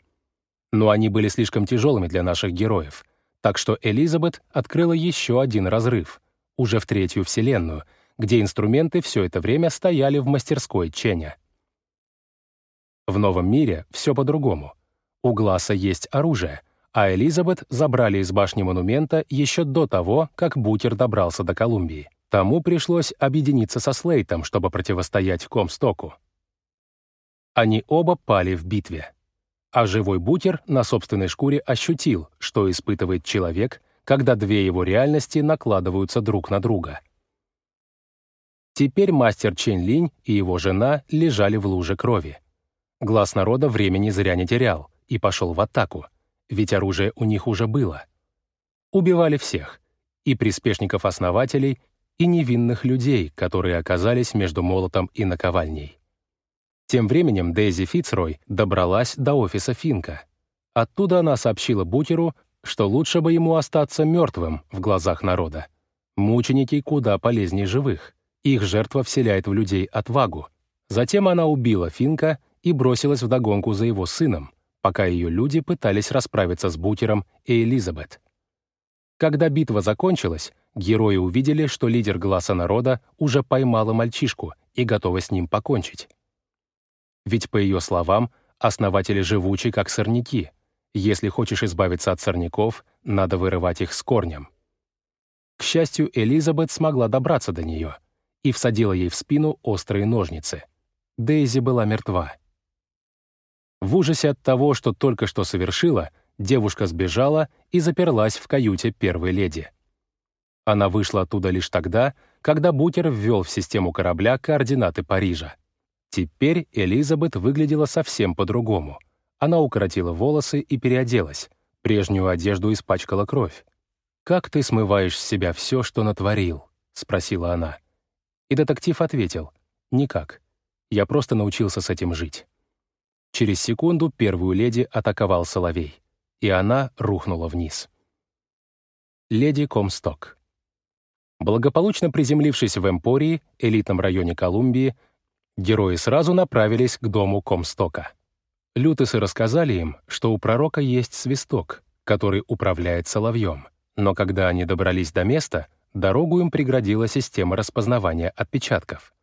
S1: Но они были слишком тяжелыми для наших героев, так что Элизабет открыла еще один разрыв, уже в третью вселенную, где инструменты все это время стояли в мастерской Ченя. В новом мире все по-другому. У Гласа есть оружие — а Элизабет забрали из башни монумента еще до того, как Бутер добрался до Колумбии. Тому пришлось объединиться со Слейтом, чтобы противостоять Комстоку. Они оба пали в битве. А живой Бутер на собственной шкуре ощутил, что испытывает человек, когда две его реальности накладываются друг на друга. Теперь мастер Чен Линь и его жена лежали в луже крови. Глаз народа времени зря не терял и пошел в атаку — ведь оружие у них уже было. Убивали всех, и приспешников-основателей, и невинных людей, которые оказались между молотом и наковальней. Тем временем Дейзи Фицрой добралась до офиса Финка. Оттуда она сообщила Бутеру, что лучше бы ему остаться мертвым в глазах народа. Мученики куда полезнее живых. Их жертва вселяет в людей отвагу. Затем она убила Финка и бросилась вдогонку за его сыном, пока ее люди пытались расправиться с Бутером и Элизабет. Когда битва закончилась, герои увидели, что лидер Глаза народа уже поймала мальчишку и готова с ним покончить. Ведь, по ее словам, основатели живучи, как сорняки. Если хочешь избавиться от сорняков, надо вырывать их с корнем. К счастью, Элизабет смогла добраться до нее и всадила ей в спину острые ножницы. Дейзи была мертва. В ужасе от того, что только что совершила, девушка сбежала и заперлась в каюте первой леди. Она вышла оттуда лишь тогда, когда Бутер ввел в систему корабля координаты Парижа. Теперь Элизабет выглядела совсем по-другому. Она укоротила волосы и переоделась. Прежнюю одежду испачкала кровь. «Как ты смываешь с себя все, что натворил?» — спросила она. И детектив ответил, «Никак. Я просто научился с этим жить». Через секунду первую леди атаковал Соловей, и она рухнула вниз. Леди Комсток. Благополучно приземлившись в Эмпории, элитном районе Колумбии, герои сразу направились к дому Комстока. Лютесы рассказали им, что у пророка есть свисток, который управляет соловьем. Но когда они добрались до места, дорогу им преградила система распознавания отпечатков.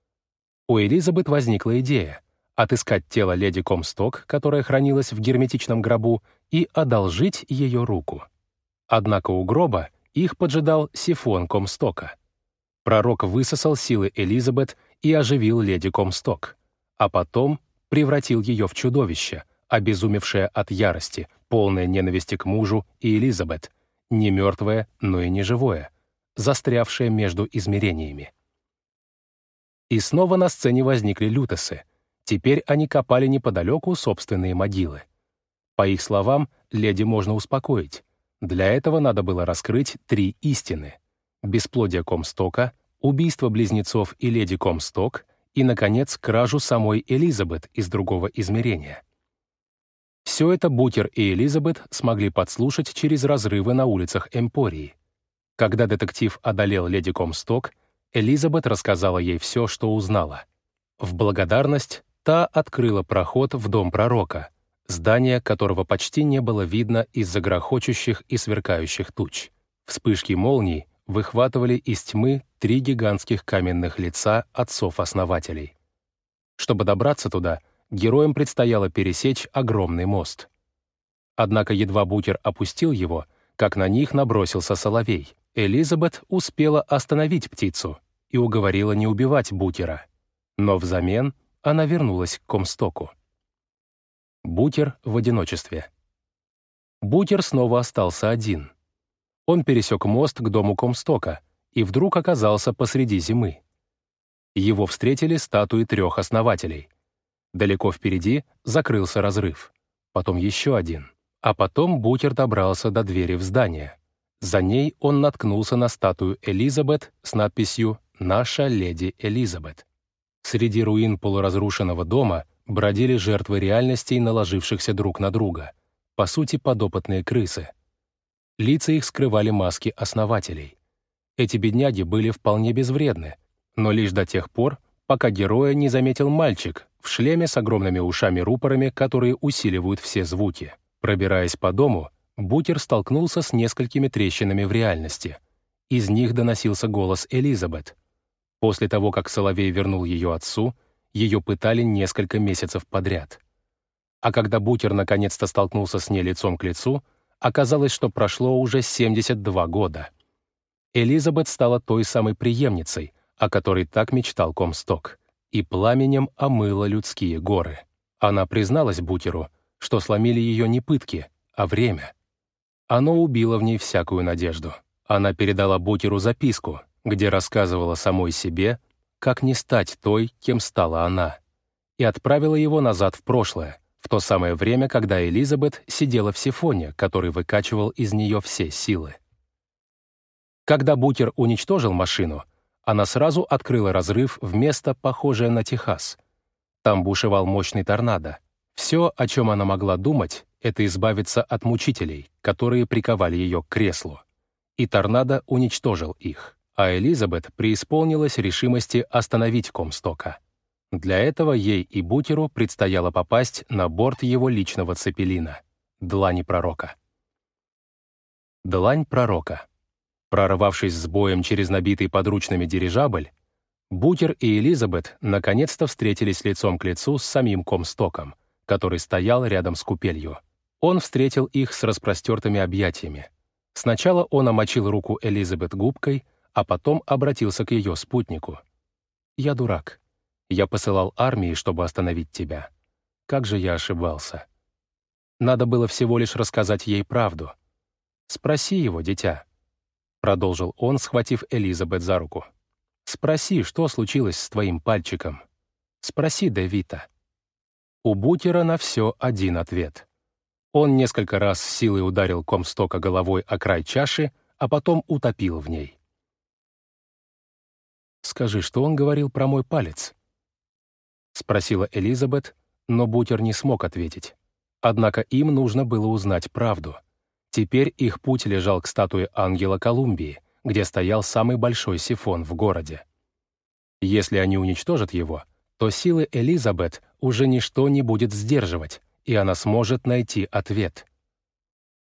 S1: У Элизабет возникла идея — отыскать тело леди Комсток, которое хранилось в герметичном гробу, и одолжить ее руку. Однако у гроба их поджидал сифон Комстока. Пророк высосал силы Элизабет и оживил леди Комсток, а потом превратил ее в чудовище, обезумевшее от ярости, полное ненависти к мужу и Элизабет, не мертвое, но и не живое, застрявшее между измерениями. И снова на сцене возникли лютесы — Теперь они копали неподалеку собственные могилы. По их словам, леди можно успокоить. Для этого надо было раскрыть три истины — бесплодие Комстока, убийство близнецов и леди Комсток и, наконец, кражу самой Элизабет из другого измерения. Все это Бутер и Элизабет смогли подслушать через разрывы на улицах Эмпории. Когда детектив одолел леди Комсток, Элизабет рассказала ей все, что узнала. В благодарность та открыла проход в дом пророка, здание которого почти не было видно из-за грохочущих и сверкающих туч. Вспышки молний выхватывали из тьмы три гигантских каменных лица отцов-основателей. Чтобы добраться туда, героям предстояло пересечь огромный мост. Однако едва Букер опустил его, как на них набросился соловей. Элизабет успела остановить птицу и уговорила не убивать Букера. Но взамен она вернулась к Комстоку. Букер в одиночестве. Букер снова остался один — он пересек мост к дому Комстока и вдруг оказался посреди зимы. Его встретили статуи трех основателей. Далеко впереди закрылся разрыв. Потом еще один. А потом Букер добрался до двери в здание. За ней он наткнулся на статую Элизабет с надписью «Наша леди Элизабет». Среди руин полуразрушенного дома бродили жертвы реальностей, наложившихся друг на друга. По сути, подопытные крысы — Лица их скрывали маски основателей. Эти бедняги были вполне безвредны, но лишь до тех пор, пока героя не заметил мальчик в шлеме с огромными ушами-рупорами, которые усиливают все звуки. Пробираясь по дому, Бутер столкнулся с несколькими трещинами в реальности. Из них доносился голос Элизабет. После того, как Соловей вернул ее отцу, ее пытали несколько месяцев подряд. А когда Бутер наконец-то столкнулся с ней лицом к лицу, Оказалось, что прошло уже 72 года. Элизабет стала той самой преемницей, о которой так мечтал Комсток, и пламенем омыла людские горы. Она призналась Бутеру, что сломили ее не пытки, а время. Оно убило в ней всякую надежду. Она передала Бутеру записку, где рассказывала самой себе, как не стать той, кем стала она, и отправила его назад в прошлое, в то самое время, когда Элизабет сидела в сифоне, который выкачивал из нее все силы. Когда Букер уничтожил машину, она сразу открыла разрыв в место, похожее на Техас. Там бушевал мощный торнадо. Все, о чем она могла думать, это избавиться от мучителей, которые приковали ее к креслу. И торнадо уничтожил их, а Элизабет преисполнилась решимости остановить Комстока. Для этого ей и Букеру предстояло попасть на борт его личного цепелина — Длани Пророка. Длань Пророка. Прорвавшись с боем через набитый подручными дирижабль, Букер и Элизабет наконец-то встретились лицом к лицу с самим Комстоком, который стоял рядом с купелью. Он встретил их с распростертыми объятиями. Сначала он омочил руку Элизабет губкой, а потом обратился к ее спутнику. «Я дурак. Я посылал армии, чтобы остановить тебя. Как же я ошибался. Надо было всего лишь рассказать ей правду. Спроси его, дитя. Продолжил он, схватив Элизабет за руку. Спроси, что случилось с твоим пальчиком. Спроси Дэвита. У Букера на все один ответ. Он несколько раз силой ударил Комстока головой о край чаши, а потом утопил в ней. «Скажи, что он говорил про мой палец?» — спросила Элизабет, но Бутер не смог ответить. Однако им нужно было узнать правду. Теперь их путь лежал к статуе ангела Колумбии, где стоял самый большой сифон в городе. Если они уничтожат его, то силы Элизабет уже ничто не будет сдерживать, и она сможет найти ответ.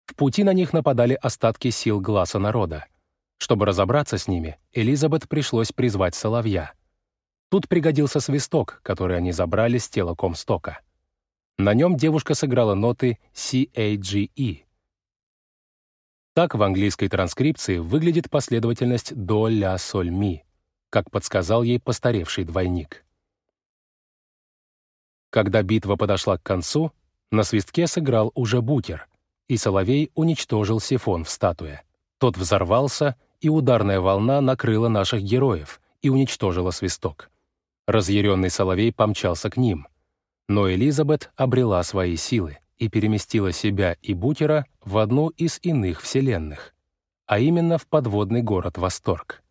S1: В пути на них нападали остатки сил глаза народа. Чтобы разобраться с ними, Элизабет пришлось призвать соловья — Тут пригодился свисток, который они забрали с тела Комстока. На нем девушка сыграла ноты C-A-G-E. Так в английской транскрипции выглядит последовательность до ля соль ми, как подсказал ей постаревший двойник. Когда битва подошла к концу, на свистке сыграл уже букер, и Соловей уничтожил сифон в статуе. Тот взорвался, и ударная волна накрыла наших героев и уничтожила свисток. Разъяренный соловей помчался к ним. Но Элизабет обрела свои силы и переместила себя и Букера в одну из иных вселенных, а именно в подводный город Восторг.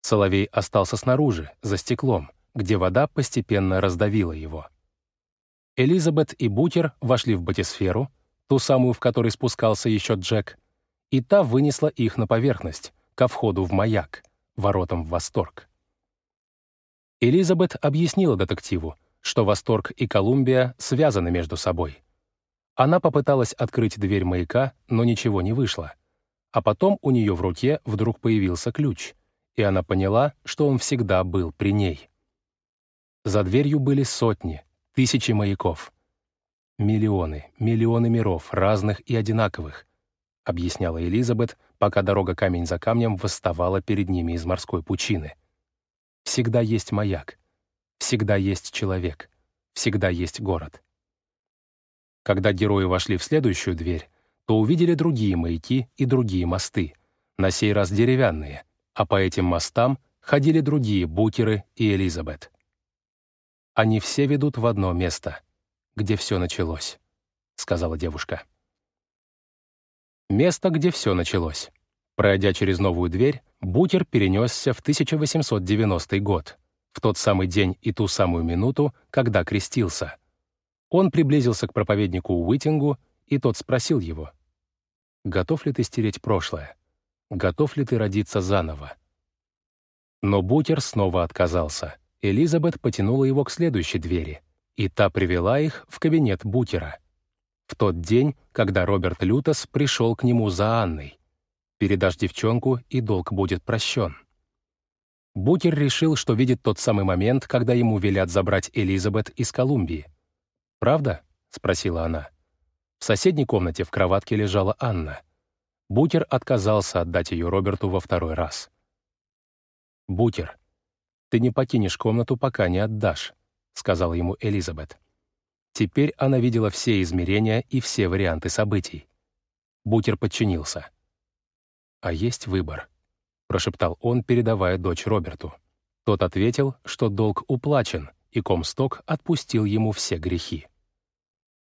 S1: Соловей остался снаружи, за стеклом, где вода постепенно раздавила его. Элизабет и Бутер вошли в батисферу, ту самую, в которой спускался еще Джек, и та вынесла их на поверхность, ко входу в маяк, воротам в восторг. Элизабет объяснила детективу, что Восторг и Колумбия связаны между собой. Она попыталась открыть дверь маяка, но ничего не вышло. А потом у нее в руке вдруг появился ключ, и она поняла, что он всегда был при ней. За дверью были сотни, тысячи маяков. Миллионы, миллионы миров, разных и одинаковых, объясняла Элизабет, пока дорога камень за камнем восставала перед ними из морской пучины. Всегда есть маяк, всегда есть человек, всегда есть город. Когда герои вошли в следующую дверь, то увидели другие маяки и другие мосты, на сей раз деревянные, а по этим мостам ходили другие Букеры и Элизабет. «Они все ведут в одно место, где все началось», — сказала девушка. Место, где все началось. Пройдя через новую дверь, Букер перенесся в 1890 год, в тот самый день и ту самую минуту, когда крестился. Он приблизился к проповеднику Уитингу, и тот спросил его, «Готов ли ты стереть прошлое? Готов ли ты родиться заново?» Но Букер снова отказался. Элизабет потянула его к следующей двери, и та привела их в кабинет Букера. В тот день, когда Роберт Лютос пришел к нему за Анной. Передашь девчонку, и долг будет прощен. Букер решил, что видит тот самый момент, когда ему велят забрать Элизабет из Колумбии. «Правда?» — спросила она. В соседней комнате в кроватке лежала Анна. Букер отказался отдать ее Роберту во второй раз. «Букер, ты не покинешь комнату, пока не отдашь», — сказала ему Элизабет. Теперь она видела все измерения и все варианты событий. Букер подчинился. «А есть выбор», — прошептал он, передавая дочь Роберту. Тот ответил, что долг уплачен, и Комсток отпустил ему все грехи.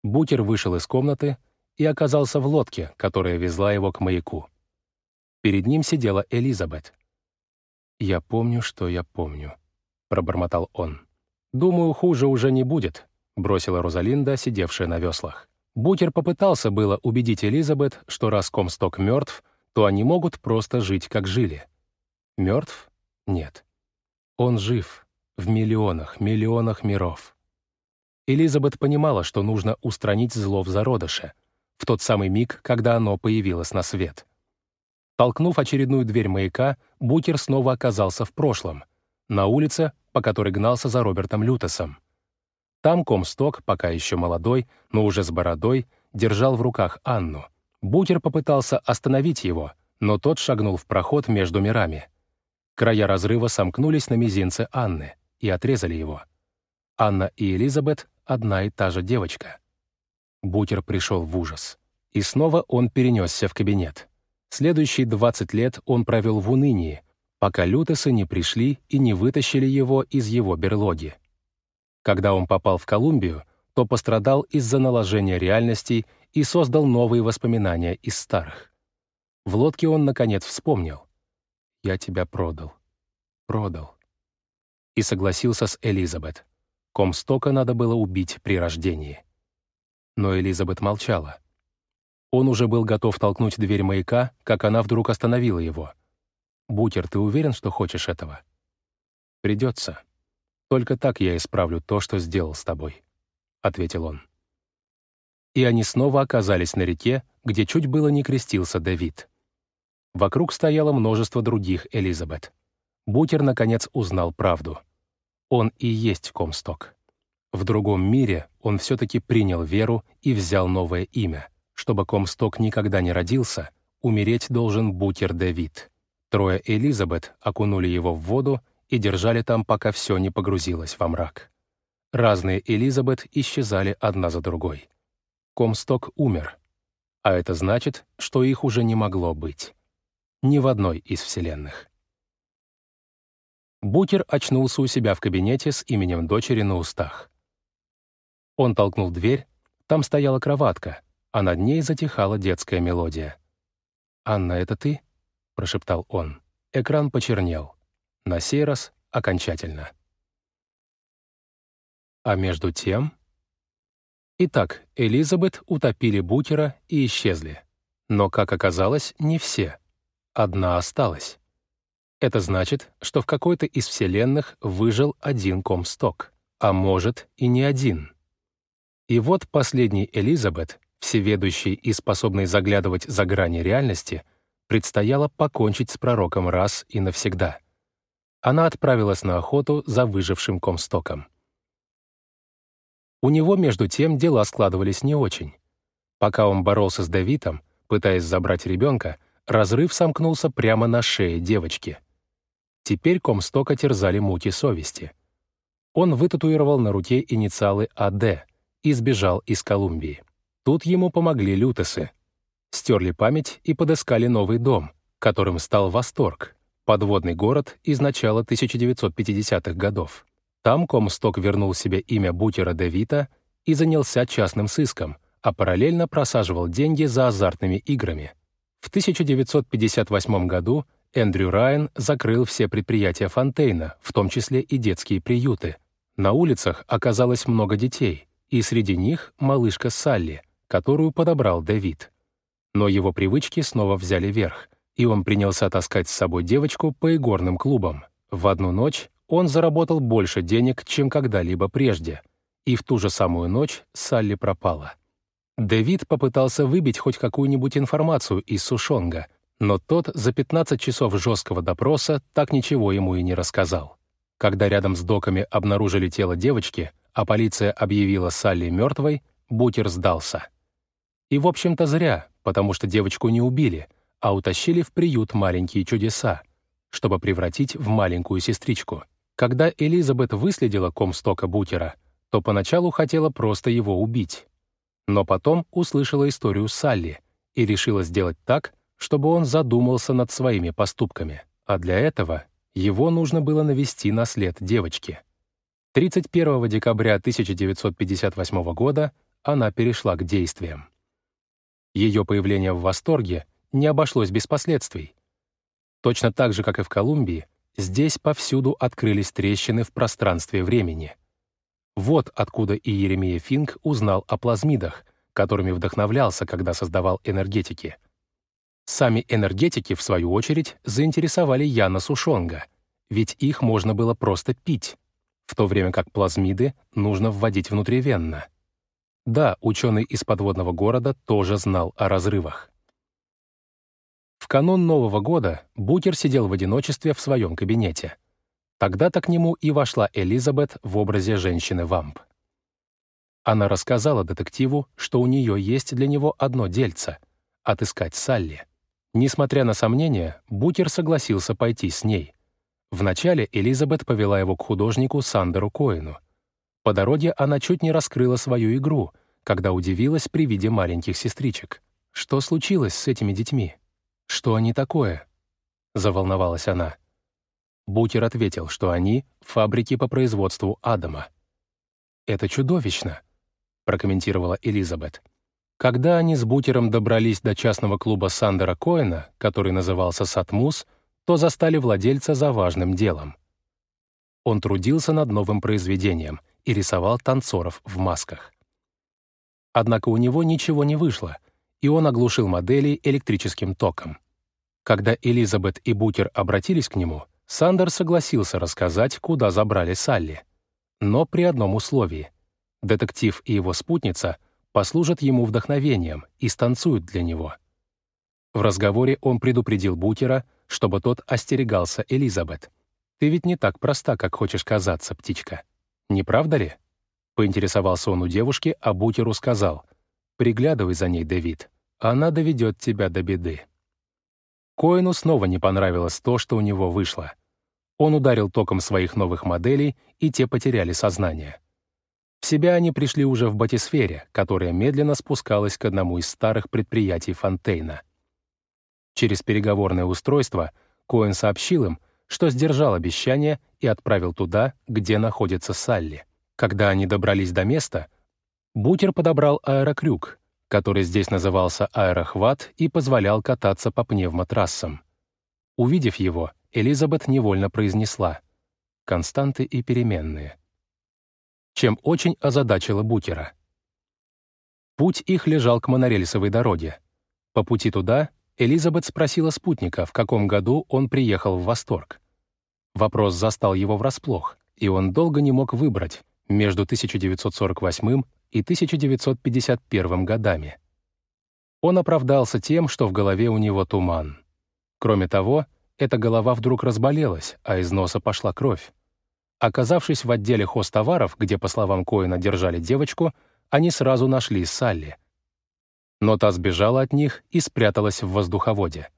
S1: Букер вышел из комнаты и оказался в лодке, которая везла его к маяку. Перед ним сидела Элизабет. «Я помню, что я помню», — пробормотал он. «Думаю, хуже уже не будет», — бросила Розалинда, сидевшая на веслах. Букер попытался было убедить Элизабет, что раз Комсток мертв, то они могут просто жить, как жили. Мертв? Нет. Он жив. В миллионах, миллионах миров. Элизабет понимала, что нужно устранить зло в зародыше, в тот самый миг, когда оно появилось на свет. Толкнув очередную дверь маяка, Букер снова оказался в прошлом, на улице, по которой гнался за Робертом Лютесом. Там Комсток, пока еще молодой, но уже с бородой, держал в руках Анну. Букер попытался остановить его, но тот шагнул в проход между мирами. Края разрыва сомкнулись на мизинце Анны и отрезали его. Анна и Элизабет — одна и та же девочка. Бутер пришел в ужас. И снова он перенесся в кабинет. Следующие 20 лет он провел в унынии, пока лютесы не пришли и не вытащили его из его берлоги. Когда он попал в Колумбию, то пострадал из-за наложения реальностей и создал новые воспоминания из старых. В лодке он, наконец, вспомнил. «Я тебя продал. Продал». И согласился с Элизабет. Комстока надо было убить при рождении. Но Элизабет молчала. Он уже был готов толкнуть дверь маяка, как она вдруг остановила его. «Бутер, ты уверен, что хочешь этого?» «Придется. Только так я исправлю то, что сделал с тобой», — ответил он. И они снова оказались на реке, где чуть было не крестился Давид. Вокруг стояло множество других Элизабет. Бутер, наконец, узнал правду — он и есть Комсток. В другом мире он все-таки принял веру и взял новое имя. Чтобы Комсток никогда не родился, умереть должен Букер Дэвид. Трое Элизабет окунули его в воду и держали там, пока все не погрузилось во мрак. Разные Элизабет исчезали одна за другой. Комсток умер, а это значит, что их уже не могло быть. Ни в одной из вселенных. Букер очнулся у себя в кабинете с именем дочери на устах. Он толкнул дверь, там стояла кроватка, а над ней затихала детская мелодия. «Анна, это ты?» — прошептал он. Экран почернел. на сей раз окончательно. А между тем... Итак, Элизабет утопили Букера и исчезли. Но, как оказалось, не все. Одна осталась. Это значит, что в какой-то из вселенных выжил один Комсток, а может и не один. И вот последний Элизабет, всеведущий и способный заглядывать за грани реальности, предстояло покончить с пророком раз и навсегда. Она отправилась на охоту за выжившим Комстоком. У него, между тем, дела складывались не очень. Пока он боролся с Давитом, пытаясь забрать ребенка, разрыв сомкнулся прямо на шее девочки. Теперь Комстока терзали муки совести. Он вытатуировал на руке инициалы АД и сбежал из Колумбии. Тут ему помогли лютесы. Стерли память и подыскали новый дом, которым стал Восторг, подводный город из начала 1950-х годов. Там Комсток вернул себе имя Бутера де Вита и занялся частным сыском, а параллельно просаживал деньги за азартными играми. В 1958 году Эндрю Райан закрыл все предприятия Фонтейна, в том числе и детские приюты. На улицах оказалось много детей, и среди них малышка Салли, которую подобрал Дэвид. Но его привычки снова взяли верх, и он принялся таскать с собой девочку по игорным клубам. В одну ночь он заработал больше денег, чем когда-либо прежде, и в ту же самую ночь Салли пропала. Дэвид попытался выбить хоть какую-нибудь информацию из Сушонга, но тот за 15 часов жесткого допроса так ничего ему и не рассказал. Когда рядом с доками обнаружили тело девочки, а полиция объявила Салли мертвой, Букер сдался. И, в общем-то, зря, потому что девочку не убили, а утащили в приют маленькие чудеса, чтобы превратить в маленькую сестричку. Когда Элизабет выследила Комстока Бутера, то поначалу хотела просто его убить. Но потом услышала историю Салли и решила сделать так, чтобы он задумался над своими поступками. А для этого его нужно было навести на след девочки. 31 декабря 1958 года она перешла к действиям. Ее появление в восторге не обошлось без последствий. Точно так же, как и в Колумбии, Здесь повсюду открылись трещины в пространстве времени. Вот откуда и Еремия Финк узнал о плазмидах, которыми вдохновлялся, когда создавал энергетики. Сами энергетики, в свою очередь, заинтересовали Яна Сушонга, ведь их можно было просто пить, в то время как плазмиды нужно вводить внутривенно. Да, ученый из подводного города тоже знал о разрывах. Канун Нового года Букер сидел в одиночестве в своем кабинете. Тогда-то к нему и вошла Элизабет в образе женщины-вамп. Она рассказала детективу, что у нее есть для него одно дельце — отыскать Салли. Несмотря на сомнения, Букер согласился пойти с ней. Вначале Элизабет повела его к художнику Сандеру Коэну. По дороге она чуть не раскрыла свою игру, когда удивилась при виде маленьких сестричек. Что случилось с этими детьми? «Что они такое?» — заволновалась она. Букер ответил, что они — фабрики по производству Адама. «Это чудовищно», — прокомментировала Элизабет. Когда они с Букером добрались до частного клуба Сандера Коэна, который назывался «Сатмус», то застали владельца за важным делом. Он трудился над новым произведением и рисовал танцоров в масках. Однако у него ничего не вышло — и он оглушил модели электрическим током. Когда Элизабет и Букер обратились к нему, Сандер согласился рассказать, куда забрали Салли. Но при одном условии. Детектив и его спутница послужат ему вдохновением и станцуют для него. В разговоре он предупредил Букера, чтобы тот остерегался Элизабет. «Ты ведь не так проста, как хочешь казаться, птичка. Не правда ли?» Поинтересовался он у девушки, а Букеру сказал, «Приглядывай за ней, Дэвид она доведет тебя до беды. Коину снова не понравилось то, что у него вышло. Он ударил током своих новых моделей, и те потеряли сознание. В себя они пришли уже в батисфере, которая медленно спускалась к одному из старых предприятий Фонтейна. Через переговорное устройство Коэн сообщил им, что сдержал обещание и отправил туда, где находится Салли. Когда они добрались до места, Бутер подобрал аэрокрюк, который здесь назывался аэрохват и позволял кататься по пневмотрассам. Увидев его, Элизабет невольно произнесла «константы и переменные», чем очень озадачила Букера. Путь их лежал к монорельсовой дороге. По пути туда Элизабет спросила спутника, в каком году он приехал в восторг. Вопрос застал его врасплох, и он долго не мог выбрать между 1948 и 1951 годами. Он оправдался тем, что в голове у него туман. Кроме того, эта голова вдруг разболелась, а из носа пошла кровь. Оказавшись в отделе хозтоваров, где, по словам Коэна, держали девочку, они сразу нашли Салли. Но та сбежала от них и спряталась в воздуховоде.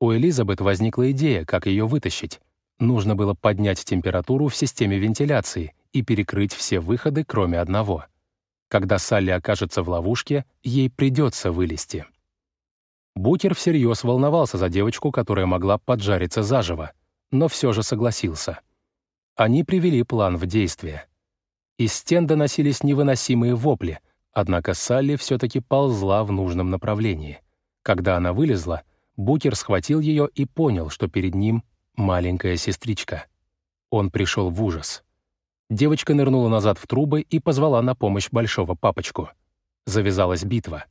S1: У Элизабет возникла идея, как ее вытащить. Нужно было поднять температуру в системе вентиляции и перекрыть все выходы, кроме одного. Когда Салли окажется в ловушке, ей придется вылезти. Букер всерьез волновался за девочку, которая могла поджариться заживо, но все же согласился. Они привели план в действие. Из стен доносились невыносимые вопли — Однако Салли все-таки ползла в нужном направлении. Когда она вылезла, Букер схватил ее и понял, что перед ним маленькая сестричка. Он пришел в ужас. Девочка нырнула назад в трубы и позвала на помощь большого папочку. Завязалась битва.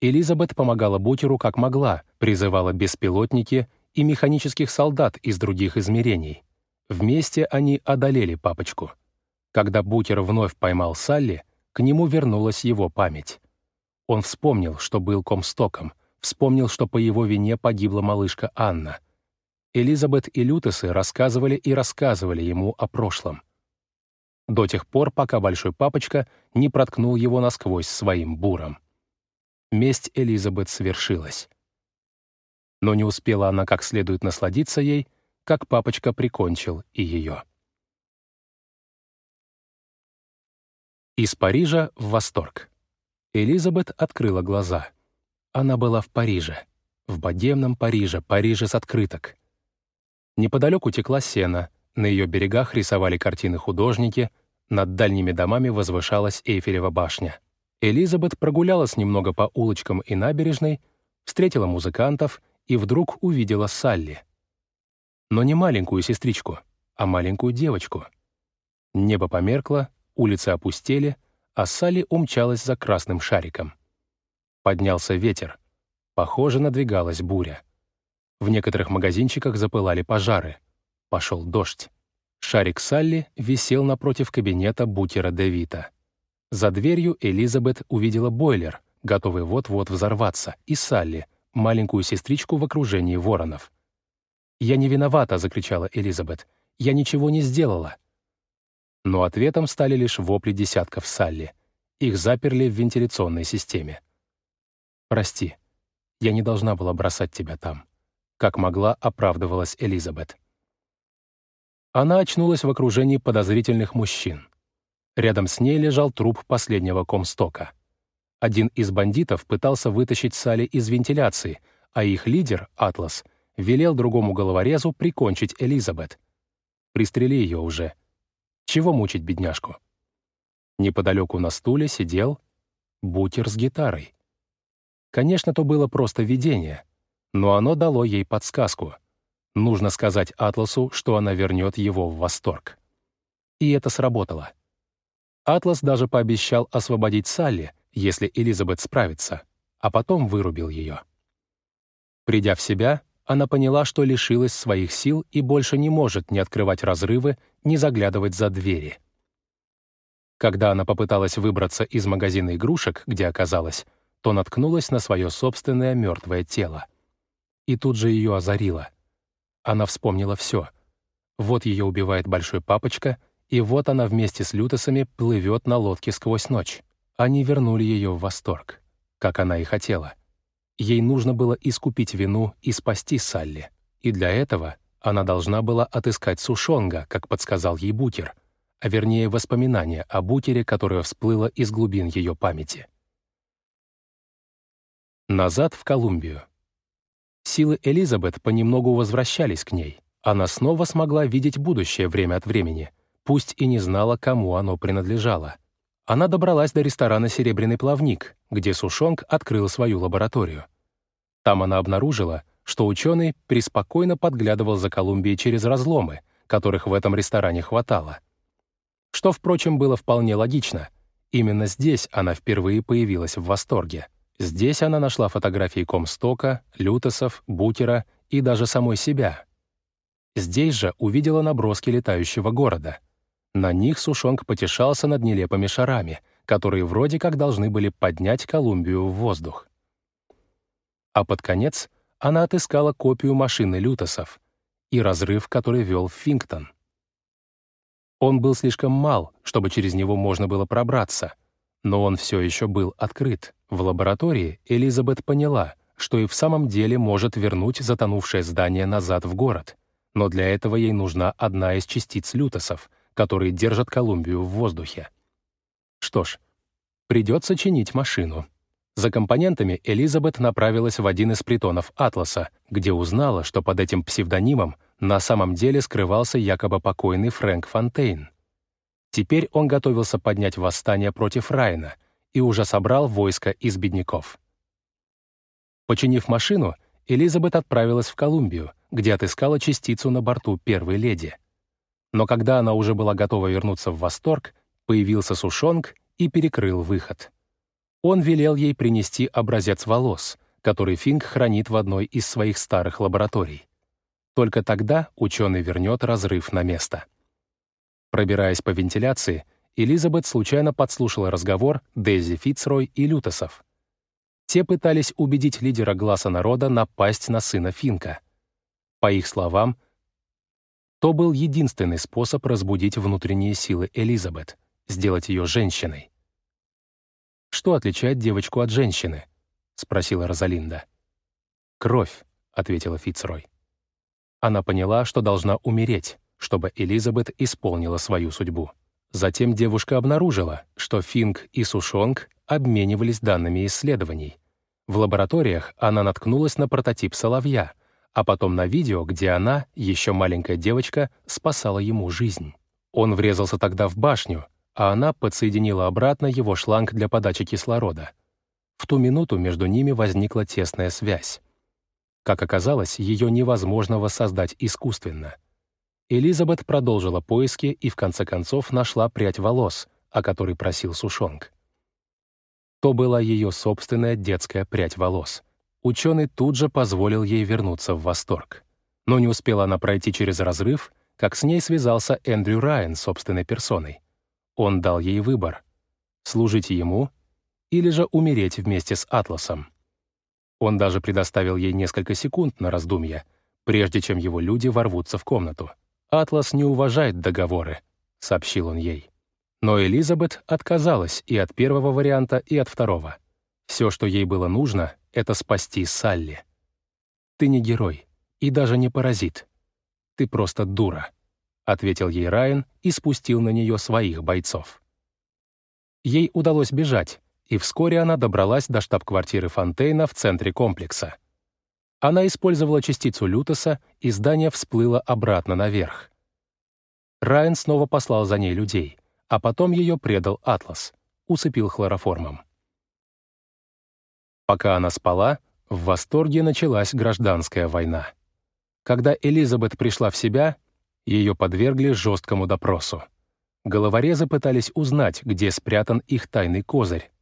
S1: Элизабет помогала Букеру как могла, призывала беспилотники и механических солдат из других измерений. Вместе они одолели папочку. Когда Букер вновь поймал Салли, к нему вернулась его память. Он вспомнил, что был комстоком, вспомнил, что по его вине погибла малышка Анна. Элизабет и Лютесы рассказывали и рассказывали ему о прошлом. До тех пор, пока Большой Папочка не проткнул его насквозь своим буром. Месть Элизабет свершилась. Но не успела она как следует насладиться ей, как Папочка прикончил и ее. Из Парижа в восторг. Элизабет открыла глаза. Она была в Париже. В богемном Париже, Париже с открыток. Неподалеку текла сена, на ее берегах рисовали картины художники, над дальними домами возвышалась Эйфелева башня. Элизабет прогулялась немного по улочкам и набережной, встретила музыкантов и вдруг увидела Салли. Но не маленькую сестричку, а маленькую девочку. Небо померкло, Улицы опустели, а Салли умчалась за красным шариком. Поднялся ветер. Похоже, надвигалась буря. В некоторых магазинчиках запылали пожары. Пошел дождь. Шарик Салли висел напротив кабинета бутера Девита. За дверью Элизабет увидела бойлер, готовый вот-вот взорваться, и Салли, маленькую сестричку в окружении воронов. «Я не виновата!» — закричала Элизабет. «Я ничего не сделала!» но ответом стали лишь вопли десятков Салли. Их заперли в вентиляционной системе. «Прости, я не должна была бросать тебя там», как могла оправдывалась Элизабет. Она очнулась в окружении подозрительных мужчин. Рядом с ней лежал труп последнего комстока. Один из бандитов пытался вытащить Салли из вентиляции, а их лидер, Атлас, велел другому головорезу прикончить Элизабет. «Пристрели ее уже», чего мучить бедняжку? Неподалеку на стуле сидел бутер с гитарой. Конечно, то было просто видение, но оно дало ей подсказку. Нужно сказать Атласу, что она вернет его в восторг. И это сработало. Атлас даже пообещал освободить Салли, если Элизабет справится, а потом вырубил ее. Придя в себя, она поняла, что лишилась своих сил и больше не может ни открывать разрывы, ни заглядывать за двери. Когда она попыталась выбраться из магазина игрушек, где оказалась, то наткнулась на свое собственное мертвое тело. И тут же ее озарило. Она вспомнила все. Вот ее убивает большой папочка, и вот она вместе с Лютосами плывет на лодке сквозь ночь. Они вернули ее в восторг, как она и хотела — Ей нужно было искупить вину и спасти Салли. И для этого она должна была отыскать Сушонга, как подсказал ей Букер, а вернее воспоминания о Букере, которое всплыло из глубин ее памяти. Назад в Колумбию. Силы Элизабет понемногу возвращались к ней. Она снова смогла видеть будущее время от времени, пусть и не знала, кому оно принадлежало. Она добралась до ресторана «Серебряный плавник», где Сушонг открыл свою лабораторию. Там она обнаружила, что ученый преспокойно подглядывал за Колумбией через разломы, которых в этом ресторане хватало. Что, впрочем, было вполне логично. Именно здесь она впервые появилась в восторге. Здесь она нашла фотографии Комстока, Лютосов, Букера и даже самой себя. Здесь же увидела наброски летающего города. На них Сушонг потешался над нелепыми шарами, которые вроде как должны были поднять Колумбию в воздух. А под конец она отыскала копию машины Лютосов и разрыв, который вел Фингтон. Он был слишком мал, чтобы через него можно было пробраться, но он все еще был открыт. В лаборатории Элизабет поняла, что и в самом деле может вернуть затонувшее здание назад в город, но для этого ей нужна одна из частиц лютосов, которые держат Колумбию в воздухе. Что ж, придется чинить машину. За компонентами Элизабет направилась в один из притонов Атласа, где узнала, что под этим псевдонимом на самом деле скрывался якобы покойный Фрэнк Фонтейн. Теперь он готовился поднять восстание против Райана и уже собрал войско из бедняков. Починив машину, Элизабет отправилась в Колумбию, где отыскала частицу на борту первой леди. Но когда она уже была готова вернуться в восторг, появился Сушонг и перекрыл выход. Он велел ей принести образец волос, который Финк хранит в одной из своих старых лабораторий. Только тогда ученый вернет разрыв на место. Пробираясь по вентиляции, Элизабет случайно подслушала разговор Дейзи Фицрой и Лютосов. Те пытались убедить лидера глаза народа напасть на сына Финка. По их словам, то был единственный способ разбудить внутренние силы Элизабет, сделать ее женщиной. «Что отличает девочку от женщины?» — спросила Розалинда. «Кровь», — ответила Фицрой. Она поняла, что должна умереть, чтобы Элизабет исполнила свою судьбу. Затем девушка обнаружила, что Финг и Сушонг обменивались данными исследований. В лабораториях она наткнулась на прототип соловья, а потом на видео, где она, еще маленькая девочка, спасала ему жизнь. Он врезался тогда в башню, а она подсоединила обратно его шланг для подачи кислорода. В ту минуту между ними возникла тесная связь. Как оказалось, ее невозможно воссоздать искусственно. Элизабет продолжила поиски и в конце концов нашла прядь волос, о которой просил Сушонг. То была ее собственная детская прядь волос. Ученый тут же позволил ей вернуться в восторг. Но не успела она пройти через разрыв, как с ней связался Эндрю Райан собственной персоной. Он дал ей выбор — служить ему или же умереть вместе с Атласом. Он даже предоставил ей несколько секунд на раздумье, прежде чем его люди ворвутся в комнату. «Атлас не уважает договоры», — сообщил он ей. Но Элизабет отказалась и от первого варианта, и от второго. Все, что ей было нужно, — это спасти Салли. «Ты не герой и даже не паразит. Ты просто дура», — ответил ей Райан и спустил на нее своих бойцов. Ей удалось бежать, и вскоре она добралась до штаб-квартиры Фонтейна в центре комплекса. Она использовала частицу Лютоса, и здание всплыло обратно наверх. Райан снова послал за ней людей, а потом ее предал Атлас, усыпил хлороформом. Пока она спала, в восторге началась гражданская война. Когда Элизабет пришла в себя, ее подвергли жесткому допросу. Головорезы пытались узнать, где спрятан их тайный козырь.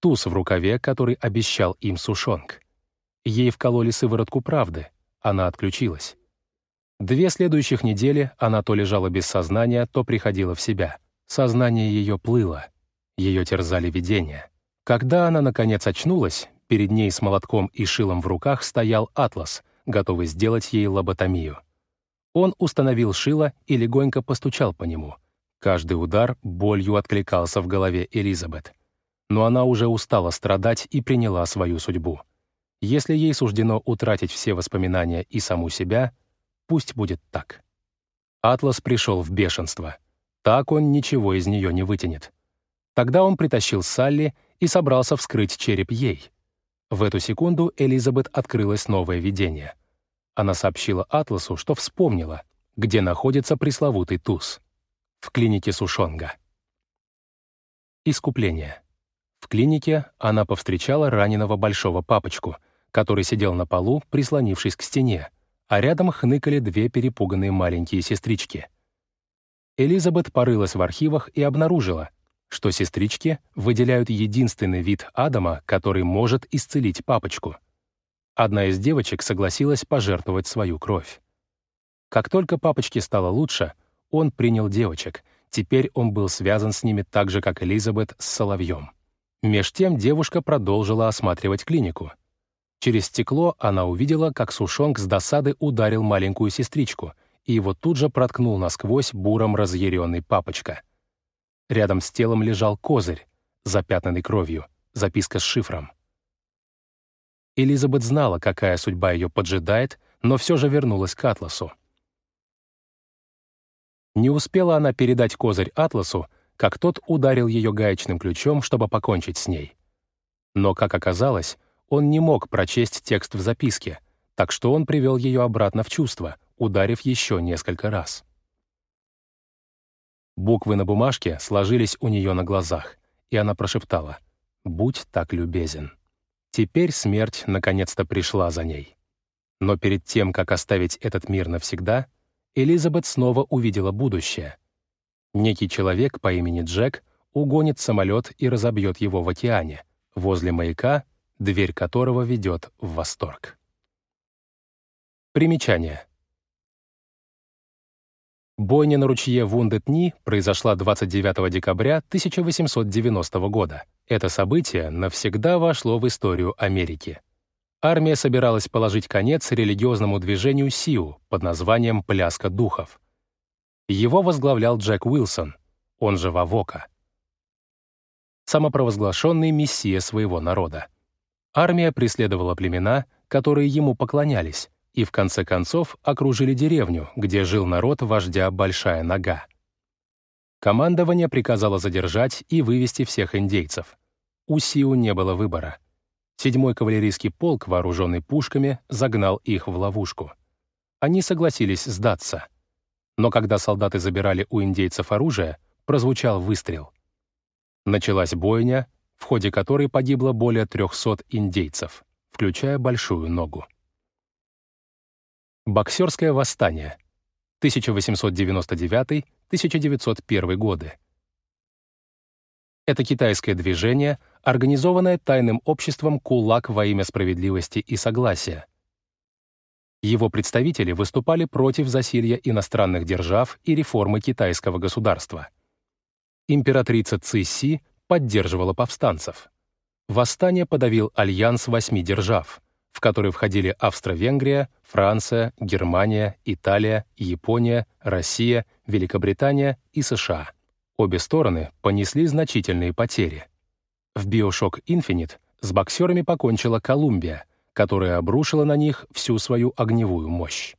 S1: Туз в рукаве, который обещал им Сушонг. Ей вкололи сыворотку правды. Она отключилась. Две следующих недели она то лежала без сознания, то приходила в себя. Сознание ее плыло. Ее терзали видения. Когда она, наконец, очнулась, перед ней с молотком и шилом в руках стоял Атлас, готовый сделать ей лоботомию. Он установил шило и легонько постучал по нему. Каждый удар болью откликался в голове Элизабет. Но она уже устала страдать и приняла свою судьбу. Если ей суждено утратить все воспоминания и саму себя, пусть будет так. Атлас пришел в бешенство. Так он ничего из нее не вытянет. Тогда он притащил Салли и собрался вскрыть череп ей. В эту секунду Элизабет открылось новое видение — она сообщила Атласу, что вспомнила, где находится пресловутый туз. В клинике Сушонга. Искупление. В клинике она повстречала раненого большого папочку, который сидел на полу, прислонившись к стене, а рядом хныкали две перепуганные маленькие сестрички. Элизабет порылась в архивах и обнаружила, что сестрички выделяют единственный вид Адама, который может исцелить папочку. Одна из девочек согласилась пожертвовать свою кровь. Как только папочке стало лучше, он принял девочек. Теперь он был связан с ними так же, как Элизабет с Соловьем. Меж тем девушка продолжила осматривать клинику. Через стекло она увидела, как Сушонг с досады ударил маленькую сестричку, и его тут же проткнул насквозь буром разъяренный папочка. Рядом с телом лежал козырь, запятнанный кровью, записка с шифром. Элизабет знала, какая судьба ее поджидает, но все же вернулась к Атласу. Не успела она передать козырь Атласу, как тот ударил ее гаечным ключом, чтобы покончить с ней. Но, как оказалось, он не мог прочесть текст в записке, так что он привел ее обратно в чувство, ударив еще несколько раз. Буквы на бумажке сложились у нее на глазах, и она прошептала «Будь так любезен». Теперь смерть наконец-то пришла за ней. Но перед тем, как оставить этот мир навсегда, Элизабет снова увидела будущее. Некий человек по имени Джек угонит самолет и разобьет его в океане, возле маяка, дверь которого ведет в восторг. Примечание. Бойня на ручье Вундетни произошла 29 декабря 1890 года. Это событие навсегда вошло в историю Америки армия собиралась положить конец религиозному движению Сиу под названием «Пляска духов». Его возглавлял Джек Уилсон, он же Вавока. Самопровозглашенный мессия своего народа. Армия преследовала племена, которые ему поклонялись, и в конце концов окружили деревню, где жил народ вождя Большая Нога. Командование приказало задержать и вывести всех индейцев. У Сиу не было выбора — Седьмой кавалерийский полк, вооруженный пушками, загнал их в ловушку. Они согласились сдаться. Но когда солдаты забирали у индейцев оружие, прозвучал выстрел. Началась бойня, в ходе которой погибло более 300 индейцев, включая большую ногу. Боксерское восстание. 1899-1901 годы. Это китайское движение, организованное тайным обществом «Кулак во имя справедливости и согласия». Его представители выступали против засилья иностранных держав и реформы китайского государства. Императрица Цисси поддерживала повстанцев. Восстание подавил альянс восьми держав, в который входили Австро-Венгрия, Франция, Германия, Италия, Япония, Россия, Великобритания и США. Обе стороны понесли значительные потери. В Bioshock Infinite с боксерами покончила Колумбия, которая обрушила на них всю свою огневую мощь.